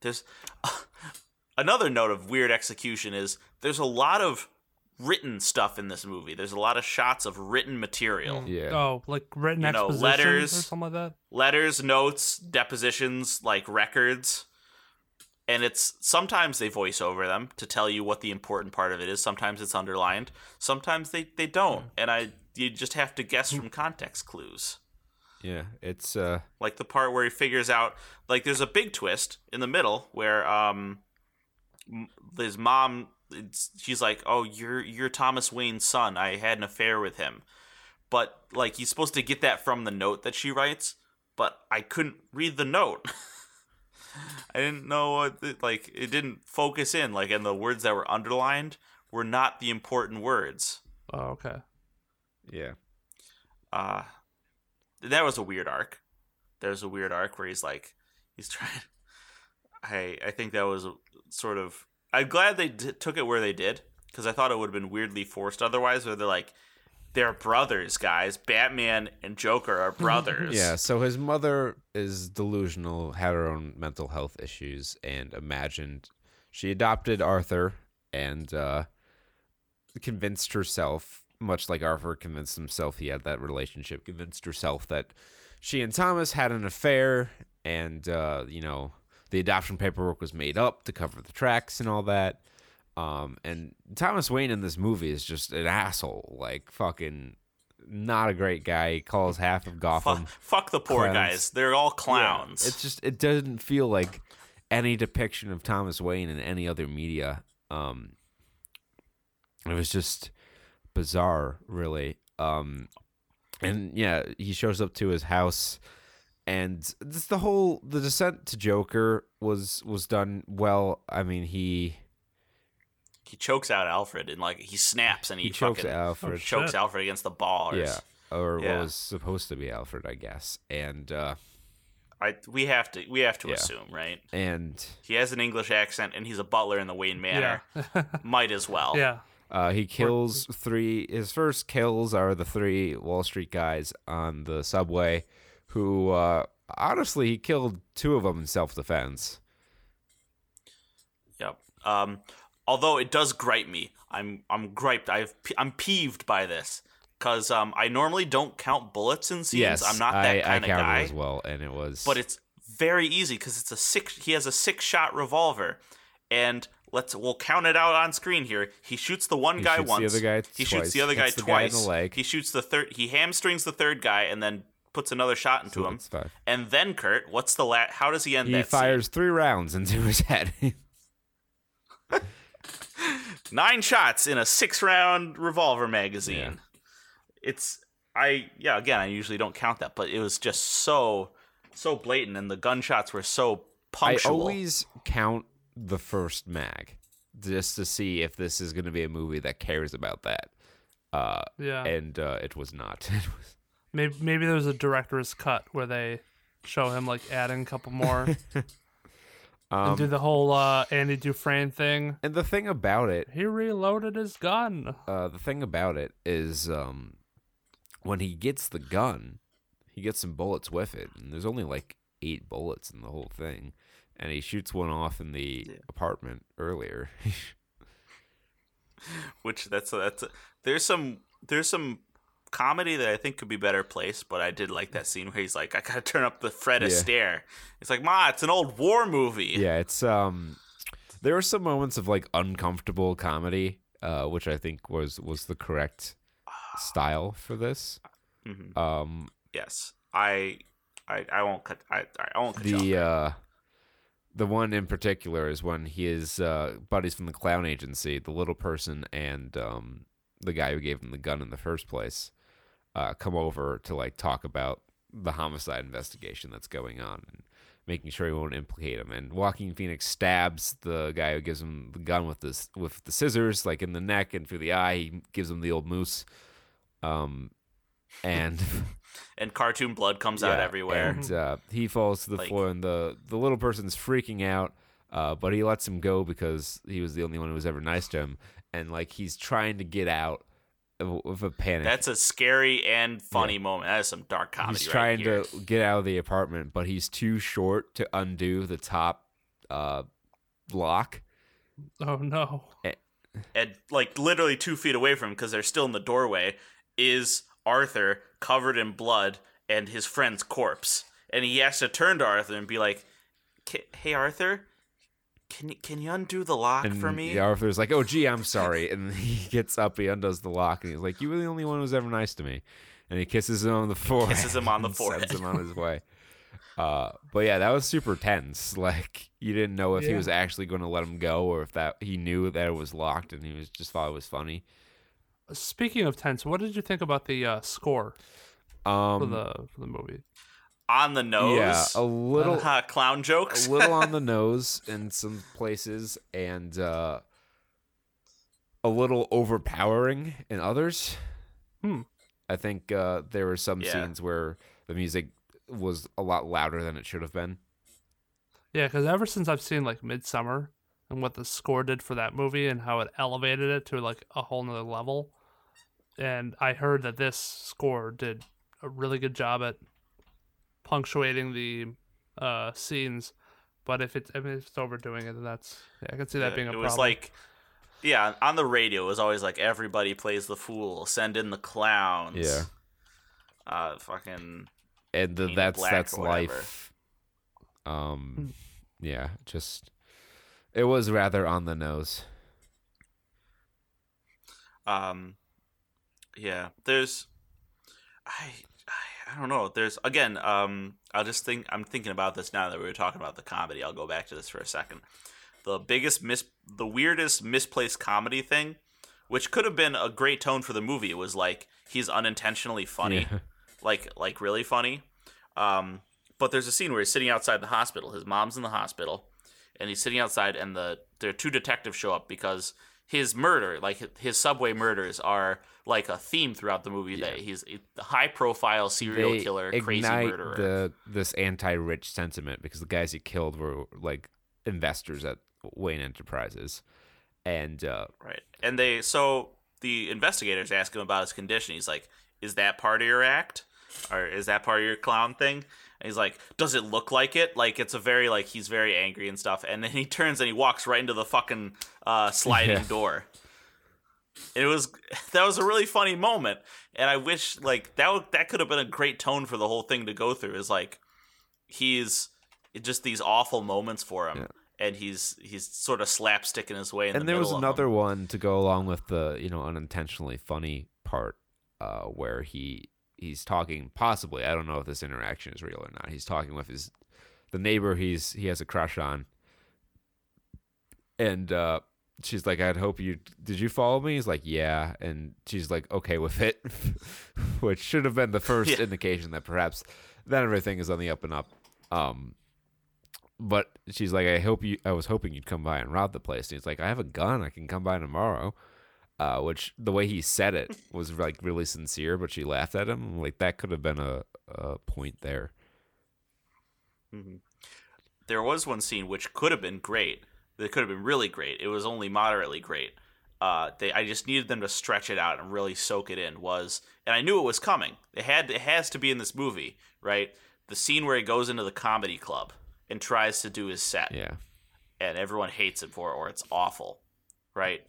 there's another note of weird execution is there's a lot of written stuff in this movie. There's a lot of shots of written material Yeah. oh like written You know, expositions letters. or something like that letters, notes, depositions, like records. And it's sometimes they voice over them to tell you what the important part of it is. Sometimes it's underlined. Sometimes they, they don't. And I you just have to guess from context clues. Yeah. It's uh Like the part where he figures out like there's a big twist in the middle where um m- his mom it's, she's like, "Oh, you're you're Thomas Wayne's son. I had an affair with him." But like he's supposed to get that from the note that she writes, but I couldn't read the note. I didn't know what it, like it didn't focus in like and the words that were underlined were not the important words. oh okay yeah. uh that was a weird arc. There's a weird arc where he's like he's trying i i think that was sort of i'm glad they d- took it where they did because i thought it would have been weirdly forced otherwise where they're like they're brothers guys. Batman and joker are brothers. Yeah, so his mother is delusional, had her own mental health issues, and imagined she adopted Arthur and uh, convinced herself much like Arthur convinced himself he had that relationship, convinced herself that she and Thomas had an affair, and uh, you know the adoption paperwork was made up to cover the tracks and all that. Um, and Thomas Wayne in this movie is just an asshole, like fucking not a great guy. He calls half of Gotham. Fuck, fuck the poor clowns. guys. They're all clowns. It's just it doesn't feel like any depiction of Thomas Wayne in any other media. Um, it was just bizarre, really. Um, and yeah, he shows up to his house, and this, the whole the descent to Joker was was done well. I mean, he he chokes out Alfred and like he snaps and he, he chokes fucking Alfred. chokes Shit. Alfred against the bars. yeah, or Yeah. what was supposed to be Alfred, I guess. And uh, I, we have to we have to Yeah. assume, right? and He has an English accent and he's a butler in the Wayne Manor. Yeah. Might as well. yeah. Uh, he kills three. His first kills are the three Wall Street guys on the subway, who uh, honestly he killed two of them in self defense. Yep. Um, although it does gripe me. I'm I'm griped. I've I'm peeved by this because um I normally don't count bullets in scenes. Yes, I'm not that I kind of guy. as well, and it was. But it's very easy because it's a six. He has a six shot revolver, and let's we'll count it out on screen here. He shoots the one He guy once. other guy he shoots the other guy the guy in the twice. leg. He shoots the third. He hamstrings the third guy and then puts another shot into so him. And then Kurt, what's the la- How does he end He that? scene? fires three rounds into his head. nine shots in a six round revolver magazine. Yeah. It's I yeah, again, I usually don't count that, but it was just so so blatant and the gunshots were so punctual. I always count the first mag just to see if this is going to be a movie that cares about that. Uh, Yeah. and uh, it was not. It was Maybe maybe there's a director's cut where they show him like adding a couple more and do um, the whole uh, Andy Dufresne thing. and the thing about it He reloaded his gun. uh, the thing about it is um, when he gets the gun, he gets some bullets with it, and there's only like eight bullets in the whole thing, and he shoots one off in the apartment earlier. which that's a, that's a, there's some there's some comedy that I think could be better placed, but I did like that scene where he's like, I gotta turn up the Fred Yeah. Astaire. It's like, Ma, it's an old war movie. yeah, it's um, there were some moments of like uncomfortable comedy, uh, which I think was was the correct style for this. Mhm. Um, Yes, I, I, I won't cut. I, I won't cut you off the uh the one in particular is when his uh buddies from the clown agency the little person and um the guy who gave him the gun in the first place uh come over to like talk about the homicide investigation that's going on and making sure he won't implicate him. And Joaquin Phoenix stabs the guy who gives him the gun with this with the scissors like in the neck and through the eye. He gives him the old moose um and and cartoon blood comes out everywhere. And uh, he falls to the Like- floor, and the the little person's freaking out. Uh, but he lets him go because he was the only one who was ever nice to him, and like he's trying to get out of, of a panic. That's a scary and funny moment. That is some dark comedy. he's right trying here. to get out of the apartment, but he's too short to undo the top uh, lock. Oh no. and like literally two feet away from him because they're still in the doorway is Arthur covered in blood and his friend's corpse, and he has to turn to Arthur and be like, "Hey Arthur, can you can you undo the lock And for me?" Yeah, Arthur's like, "Oh, gee, I'm sorry." And he gets up, he undoes the lock, and he's like, "You were the only one who was ever nice to me." And he kisses him on the forehead. Kisses him on the and forehead. Sends him on his way. Uh, but yeah, that was super tense. Like you didn't know if he was actually going to let him go, or if that he knew that it was locked, and he was just thought it was funny. Speaking of tense, what did you think about the uh, score for Um, the for the movie? on the nose. yeah, a little, Uh, clown jokes. a little on the nose in some places, and uh, a little overpowering in others. Hmm. I think uh, there were some Yeah. scenes where the music was a lot louder than it should have been. Yeah, because ever since I've seen like Midsommar and what the score did for that movie and how it elevated it to like a whole nother level, and I heard that this score did a really good job at punctuating the uh, scenes. But if it's I mean, if it's overdoing it, then that's yeah, I can see that being a problem. it problem. was like yeah, on the radio it was always like everybody plays the fool, send in the clowns. Yeah. Uh, fucking and the, that's black that's life. Um, yeah, just it was rather on the nose. um, yeah. There's, I, I, I don't know. There's again. Um, I'll just think. I'm thinking about this now that we were talking about the comedy. I'll go back to this for a second. The biggest mis, the weirdest misplaced comedy thing, which could have been a great tone for the movie. It was like he's unintentionally funny. Yeah. like like really funny. Um, but there's a scene where he's sitting outside the hospital. His mom's in the hospital, and he's sitting outside, and the there are two detectives show up because his murder, like his subway murders, are like a theme throughout the movie. That he's a high profile serial They killer, crazy murderer. the this anti-rich sentiment because the guys he killed were like investors at Wayne Enterprises, and uh, Right. And they so the investigators ask him about his condition. He's like, "Is that part of your act, or is that part of your clown thing?" And he's like, "Does it look like it? Like it's a very like he's very angry and stuff." And then he turns and he walks right into the fucking uh, sliding Yeah. door. It was that was a really funny moment, and I wish like that that could have been a great tone for the whole thing to go through. Is like he's just these awful moments for him. Yeah. And he's he's sort of slapsticking his way in and the there was middle of 'em. another one to go along with the you know unintentionally funny part uh, where he he's talking possibly I don't know if this interaction is real or not. He's talking with his the neighbor he's he has a crush on, and uh, she's like, "I'd hope you did you follow me?" He's like, "Yeah," and she's like, "Okay with it," which should have been the first Yeah. indication that perhaps then everything is on the up and up. Um, but she's like, I hope you. I was hoping you'd come by and rob the place. And he's like, I have a gun. I can come by tomorrow. Uh, which the way he said it was like really sincere, but she laughed at him. Like that could have been a, a point there. there was one scene which could have been great. That could have been really great. It was only moderately great. Uh, they, I just needed them to stretch it out and really soak it in. Was and I knew it was coming. It had, it has to be in this movie, right? The scene where he goes into the comedy club and tries to do his set, Yeah, and everyone hates him for it, or it's awful, right?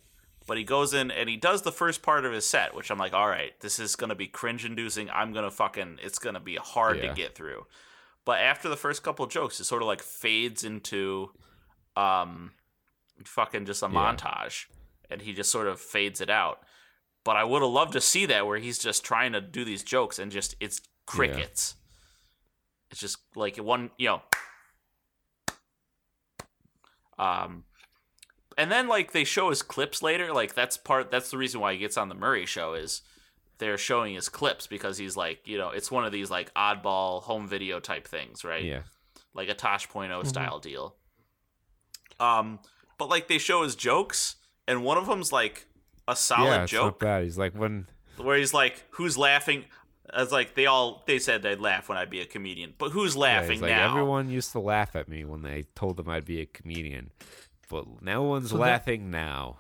But he goes in and he does the first part of his set, which I'm like, all right, this is gonna be cringe inducing. I'm gonna fucking, it's gonna be hard Yeah. to get through. But after the first couple jokes, it sort of like fades into, um, fucking just a Yeah. montage, and he just sort of fades it out. But I would have loved to see that where he's just trying to do these jokes and just it's crickets. It's just like one, you know. Um, and then like they show his clips later. Like that's part. That's the reason why he gets on the Murray show is they're showing his clips because he's like you know it's one of these like oddball home video type things, right? yeah, like a Tosh.0 style deal. Um, but like they show his jokes, and one of them's like a solid yeah. It's not joke bad. He's like when where he's like, "Who's laughing?" As like they all they said they'd laugh when I'd be a comedian, but who's yeah, laughing he's like now? everyone used to laugh at me when they told them I'd be a comedian, but no one's So that- laughing now.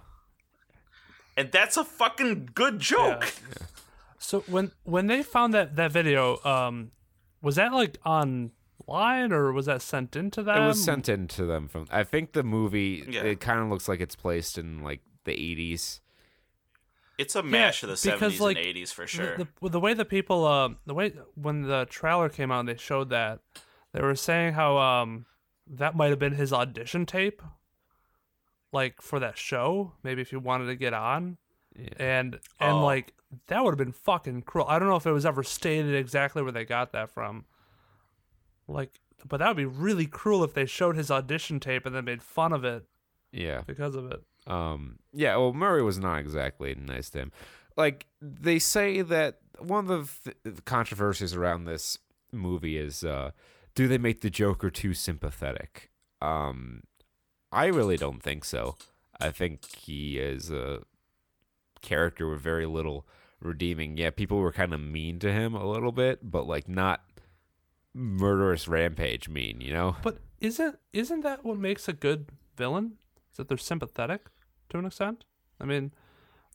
and that's a fucking good joke. So when when they found that that video, um, was that like online or was that sent into them? it was sent in to them from. I think the movie. Yeah. It kind of looks like it's placed in like the eighties. It's a mash of the because, seventies like, and eighties for The- sure. The, the, way the people, uh, the way when the trailer came out, and they showed that they were saying how um that might have been his audition tape, like for that show. Maybe if he wanted to get on, Yeah. and and Oh. like that would have been fucking cruel. I don't know if it was ever stated exactly where they got that from. Like, but that would be really cruel if they showed his audition tape and then made fun of it Yeah. because of it. Um, yeah, well, Murray was not exactly nice to him. Like they say that one of the, th- the controversies around this movie is, uh, do they make the Joker too sympathetic? Um, I really don't think so. I think he is a character with very little redeeming. Yeah, people were kind of mean to him a little bit, but like not murderous rampage mean, you know? But isn't isn't that what makes a good villain? Is that they're sympathetic to an extent? I mean,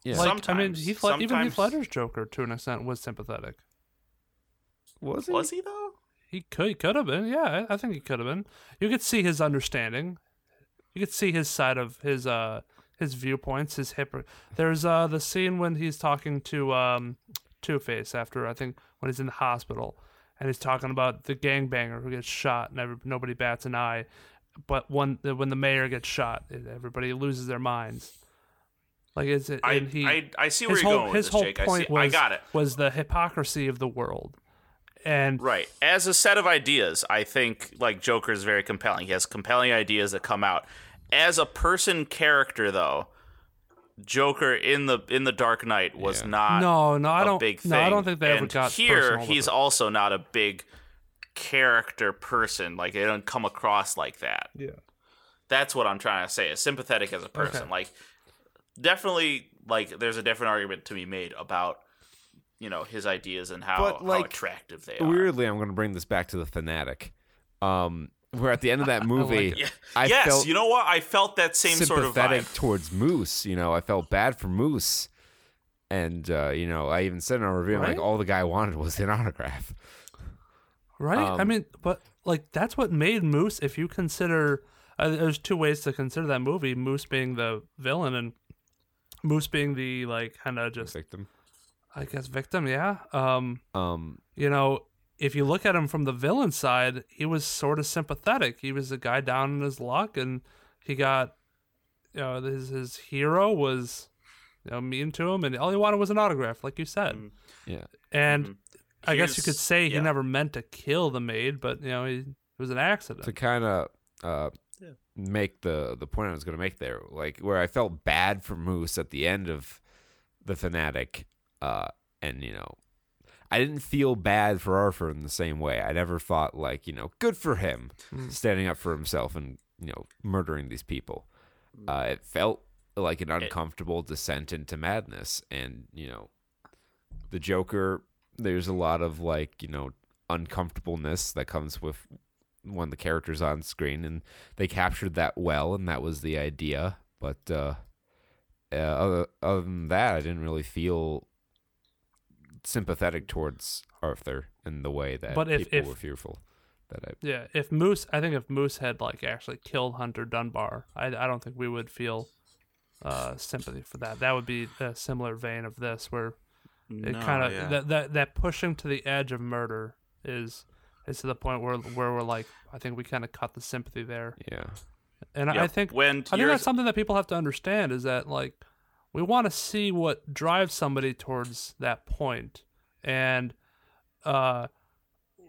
Yeah. like I mean, Sometimes. Heath Led- even Heath Ledger's Joker to an extent was sympathetic. was he? Was he though? He could he could have been, yeah. I, I think he could have been. You could see his understanding. You could see his side of his uh his viewpoints, his hip. There's uh the scene when he's talking to um Two Face after I think when he's in the hospital, and he's talking about the gangbanger who gets shot and every, nobody bats an eye, but when when the mayor gets shot, everybody loses their minds. Like is it? I, and he, I I see where his you're whole going with his this, whole Jake. I, point see, was I got it. was the hypocrisy of the world, and Right. As a set of ideas, I think like Joker is very compelling. He has compelling ideas that come out. As a person character though, Joker in the in the Dark Knight was Yeah. not no, no, I a don't. big thing. No, I don't think they ever And got here. He's also not a big character person. Like they don't come across like that. yeah. That's what I'm trying to say. Is sympathetic as a person. Okay. Like definitely like there's a different argument to be made about you know his ideas and how, But, how attractive they are. Weirdly, I'm going to bring this back to the fanatic. Um, where at the end of that movie, it. Yeah. I yes, felt you know what? I felt that same sort of sympathetic vibe. towards Moose. You know, I felt bad for Moose, and uh, you know, I even said in our review, Right? like, all the guy wanted was an autograph. Right. I Um, mean, but like that's what made Moose. If you consider, uh, there's two ways to consider that movie: Moose being the villain and Moose being the like kind of just, Victim. I guess, victim. Yeah. Um. Um, You know, if you look at him from the villain side, he was sort of sympathetic. He was a guy down in his luck, and he got, you know, his his hero was, you know, mean to him, and all he wanted was an autograph, like you said. Mm. yeah. And Mhm. I guess you could Here's- say he never meant to kill the maid, but you know, he, it was an accident. to kind of uh, Yeah. make the the point I was going to make there, like where I felt bad for Moose at the end of the fanatic, uh, and you know, I didn't feel bad for Arthur in the same way. I never thought like you know, good for him Mm. standing up for himself and you know, murdering these people. Uh, it felt like an uncomfortable descent into madness, and you know, the Joker. There's a lot of like you know uncomfortableness that comes with when the character's on screen, and they captured that well, and that was the idea. But uh, uh, other other than that, I didn't really feel sympathetic towards Arthur in the way that But if- people if- were fearful that I. Yeah, if Moose, I think if Moose had like actually killed Hunter Dunbar, I, I don't think we would feel uh, sympathy for that. That would be a similar vein of this, where it No, kind of yeah. that, that that pushing to the edge of murder is is to the point where where we're like, I think we kind of cut the sympathy there, Yeah. and I, I think when I think that's something that people have to understand is that like we want to see what drives somebody towards that point, and uh,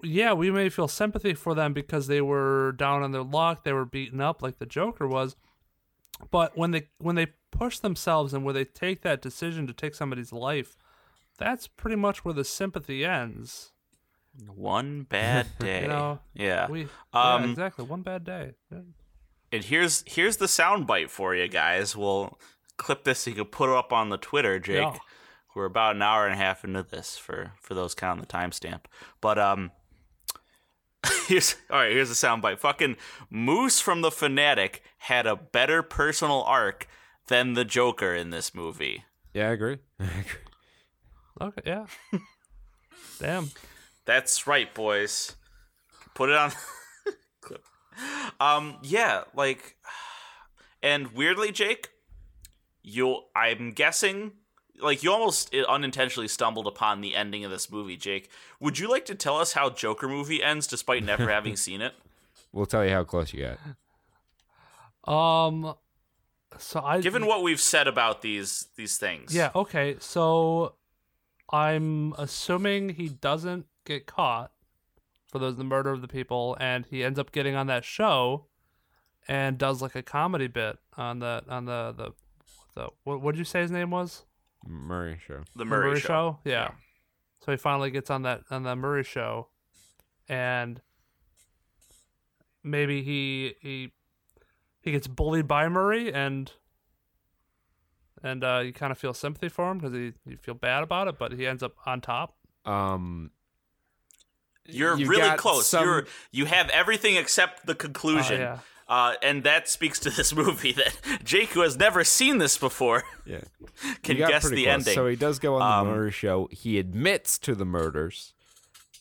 yeah, we may feel sympathy for them because they were down on their luck, they were beaten up like the Joker was, but when they when they push themselves and where they take that decision to take somebody's life, that's pretty much where the sympathy ends. one bad day. know, yeah. We Um, yeah, exactly one bad day. Yeah. And here's here's the soundbite for you guys. We'll clip this so you can put it up on the Twitter, Jake. Yeah. We're about an hour and a half into this for for those counting the timestamp. But um here's all right, here's a soundbite. Fucking Moose from the Fanatic had a better personal arc than the Joker in this movie. Yeah, I agree. I agree. Okay, yeah. Damn. That's right, boys. Put it on clip. Um, yeah, like, and weirdly, Jake, you, I'm guessing, like, you almost unintentionally stumbled upon the ending of this movie, Jake. Would you like to tell us how Joker movie ends, despite never having seen it? We'll tell you how close you got. Um. So I Given what we've said about these these things, Yeah. Okay. So I'm assuming he doesn't get caught for those the murder of the people, and he ends up getting on that show and does like a comedy bit on the on the the the what what did you say his name was? Murray show. the The Murray, show. Yeah. So he finally gets on that on the Murray show, and maybe he he he gets bullied by Murray, and and uh, you kind of feel sympathy for him because he you feel bad about it, but he ends up on top. Um, You're you really close. some- You're you have everything except the conclusion. Oh, yeah. Uh, and that speaks to this movie that Jake, who has never seen this before, Yeah. can guess the close. ending. So he does go on the Um, Murray show. He admits to the murders,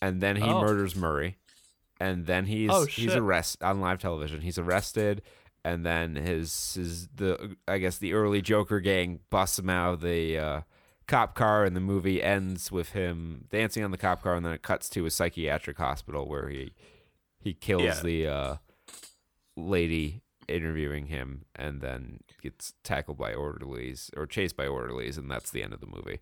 and then he Oh. murders Murray, and then he's Oh, he's arrested on live television. He's arrested, and then his his the I guess the early Joker gang busts him out of the uh, cop car, and the movie ends with him dancing on the cop car, and then it cuts to a psychiatric hospital where he he kills Yeah. the uh, lady interviewing him, and then gets tackled by orderlies or chased by orderlies, and that's the end of the movie.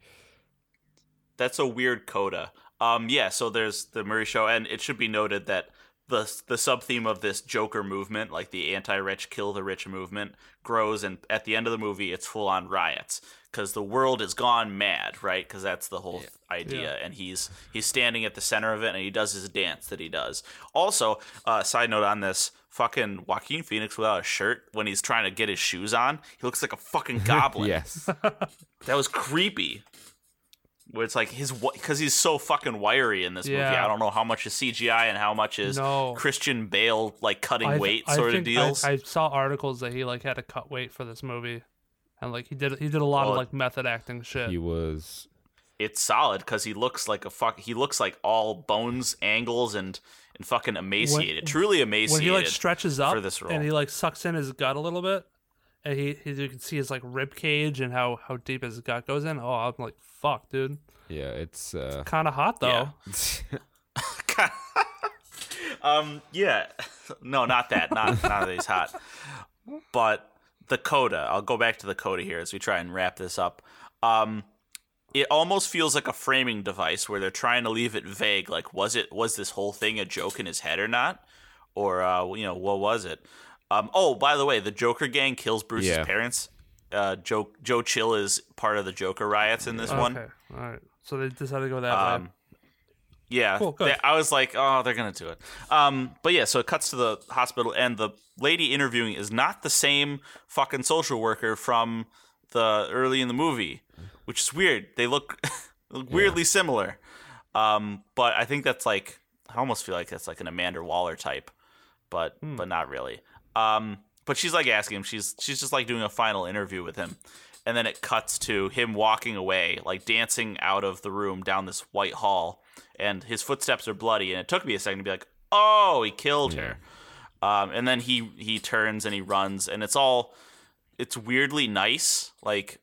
That's a weird coda. Um, yeah. So there's the Murray Show, and it should be noted that the the sub theme of this Joker movement, like the anti-rich kill the rich movement, grows, and at the end of the movie, it's full on riots because the world has gone mad, right? Because that's the whole idea, and he's he's standing at the center of it, and he does his dance that he does. Also, uh, side note on this. Fucking Joaquin Phoenix without a shirt when he's trying to get his shoes on, he looks like a fucking goblin. Yes, That was creepy. Where it's like his because he's so fucking wiry in this movie. Yeah. I don't know how much is CGI and how much is No. Christian Bale like cutting I, weight I sort think of deals. I, I saw articles that he like had to cut weight for this movie, and like he did he did a lot Well, of like method acting shit. he was. it's solid because he looks like a fuck. He looks like all bones, angles, and and fucking emaciated. Truly emaciated. when he like stretches up for this role. and he like sucks in his gut a little bit, and he, he you can see his like rib cage and how how deep his gut goes in. Oh, I'm like fuck, dude. Yeah, it's. uh Kind of hot though. Yeah. um, yeah, no, not that. Not not that he's hot, but the coda. I'll go back to the coda here as we try and wrap this up. Um, it almost feels like a framing device where they're trying to leave it vague. Like, was it was this whole thing a joke in his head or not, or uh, you know, what was it? Um, oh, by the way, the Joker gang kills Bruce's Yeah. parents. Uh, Joe Joe Chill is part of the Joker riots in this one. Okay, all right. So they decided to go that Um, way. yeah, Cool, they- I was like, oh, they're gonna do it. Um, but yeah, so it cuts to the hospital, and the lady interviewing is not the same fucking social worker from the early in the movie, which is weird. They look, look weirdly similar. Um, but I think that's like, I almost feel like that's like an Amanda Waller type, but Hmm. but not really. Um, but she's like asking him. She's she's just like doing a final interview with him, and then it cuts to him walking away, like dancing out of the room down this white hall, and his footsteps are bloody. And it took me a second to be like, oh, he killed her. Um, and then he he turns and he runs, and it's all it's weirdly nice. Like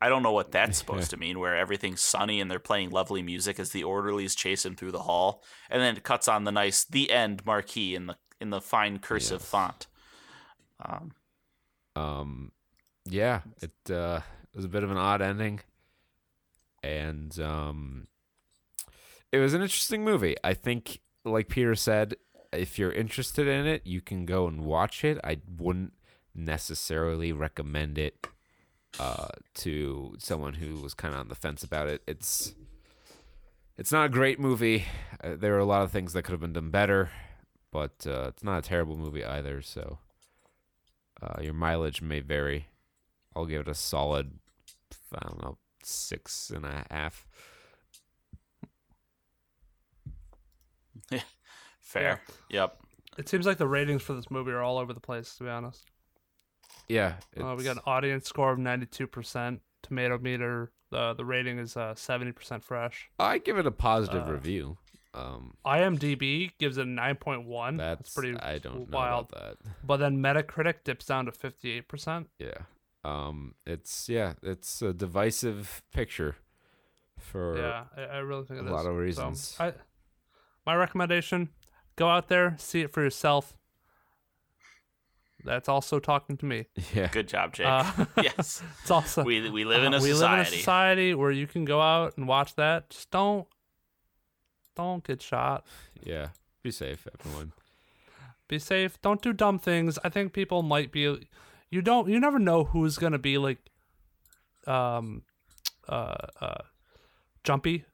I don't know what that's supposed to mean, where everything's sunny and they're playing lovely music as the orderlies chase him through the hall, and then it cuts on the nice the end marquee in the in the fine cursive font. Um, yeah, it uh, was a bit of an odd ending, and um, it was an interesting movie. I think, like Peter said, if you're interested in it, you can go and watch it. I wouldn't necessarily recommend it uh, to someone who was kind of on the fence about it. It's it's not a great movie. Uh, there are a lot of things that could have been done better, but uh, it's not a terrible movie either. So. Uh, your mileage may vary. I'll give it a solid, I don't know, six and a half. Fair. Yep. It seems like the ratings for this movie are all over the place. To be honest, Yeah, uh, we got an audience score of ninety two percent. Tomato meter. The the rating is uh, seventy percent fresh. I give it a positive uh, review. Um, IMDb gives it a nine point one. that's, That's pretty I don't know about that. But then Metacritic dips down to fifty eight percent. Yeah, um, it's yeah, it's a divisive picture for Yeah, I, I really think a it is. lot of So, reasons. I, my recommendation: go out there, see it for yourself. That's also talking to me. yeah. Good job, Jake. Uh, yes. It's also We we live in uh, a we society. live in a society where you can go out and watch that. Just don't, don't get shot. yeah. Be safe, everyone. Be safe. Don't do dumb things. I think people might be. You don't. You never know who's gonna be like, um, uh, uh, jumpy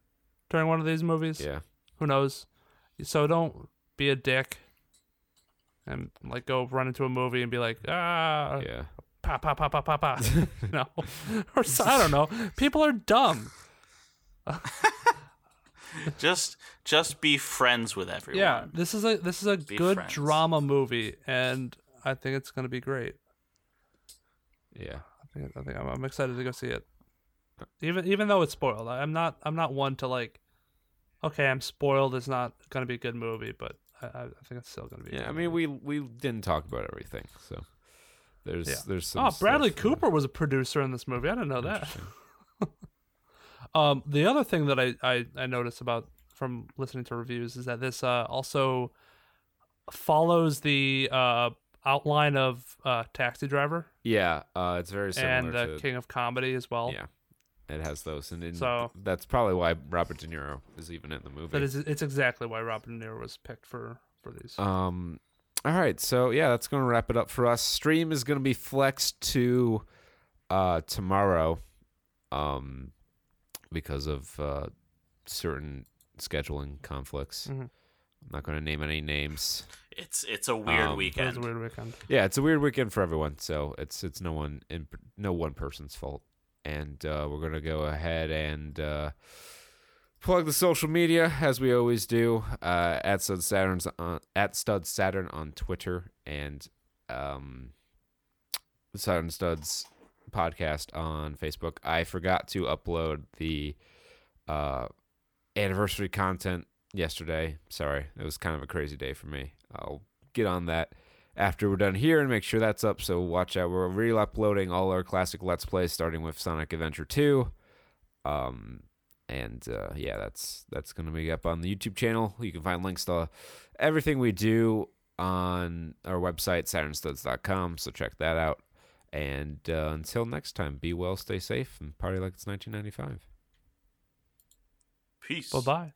during one of these movies. Yeah, Who knows? So don't be a dick. And like go run into a movie and be like, ah, yeah. pa pa pa pa pa pa. no, or I don't know. People are dumb. Just just be friends with everyone. Yeah, this is a this is a Be good friends. drama movie, and I think it's gonna be great. Yeah. I think I think I'm, I'm excited to go see it. Even even though it's spoiled, I- I'm not I'm not one to like. Okay, I'm spoiled. It's not gonna be a good movie, but I, I think it's still going to be. a Yeah, I mean movie. we we didn't talk about everything, so there's Yeah. there's some. Oh, Bradley stuff, uh, Cooper was a producer in this movie. I didn't know that. Um, the other thing that I, I, I noticed about from listening to reviews is that this uh, also follows the uh, outline of uh, Taxi Driver Yeah, uh, it's very similar and to King of Comedy as well. yeah. It has those, and in, So- that's probably why Robert De Niro is even in the movie. That is, it's exactly why Robert De Niro was picked for for these. Um, all right, so yeah, that's going to wrap it up for us. Stream is going to be flexed to uh tomorrow, um, because of uh certain scheduling conflicts. Mhm. I'm not going to name any names. It's it's a weird Um, It was weekend. a weird weekend. Yeah, it's a weird weekend for everyone, so it's it's no one in no one person's fault. And uh, we're gonna go ahead and uh, plug the social media as we always do. Uh, at Stud Saturn's on, at Stud Saturn on Twitter and um, Saturn Studs podcast on Facebook. I forgot to upload the uh, anniversary content yesterday. Sorry, it was kind of a crazy day for me. I'll get on that after we're done here and make sure that's up. So watch out. We're re-uploading all our classic Let's Plays, starting with Sonic Adventure 2. Um, and uh, yeah, that's that's gonna be up on the YouTube channel. You can find links to everything we do on our website, SaturnStuds.com. So check that out. And uh, until next time, be well, stay safe, and party like it's 1995. Peace. Bye bye.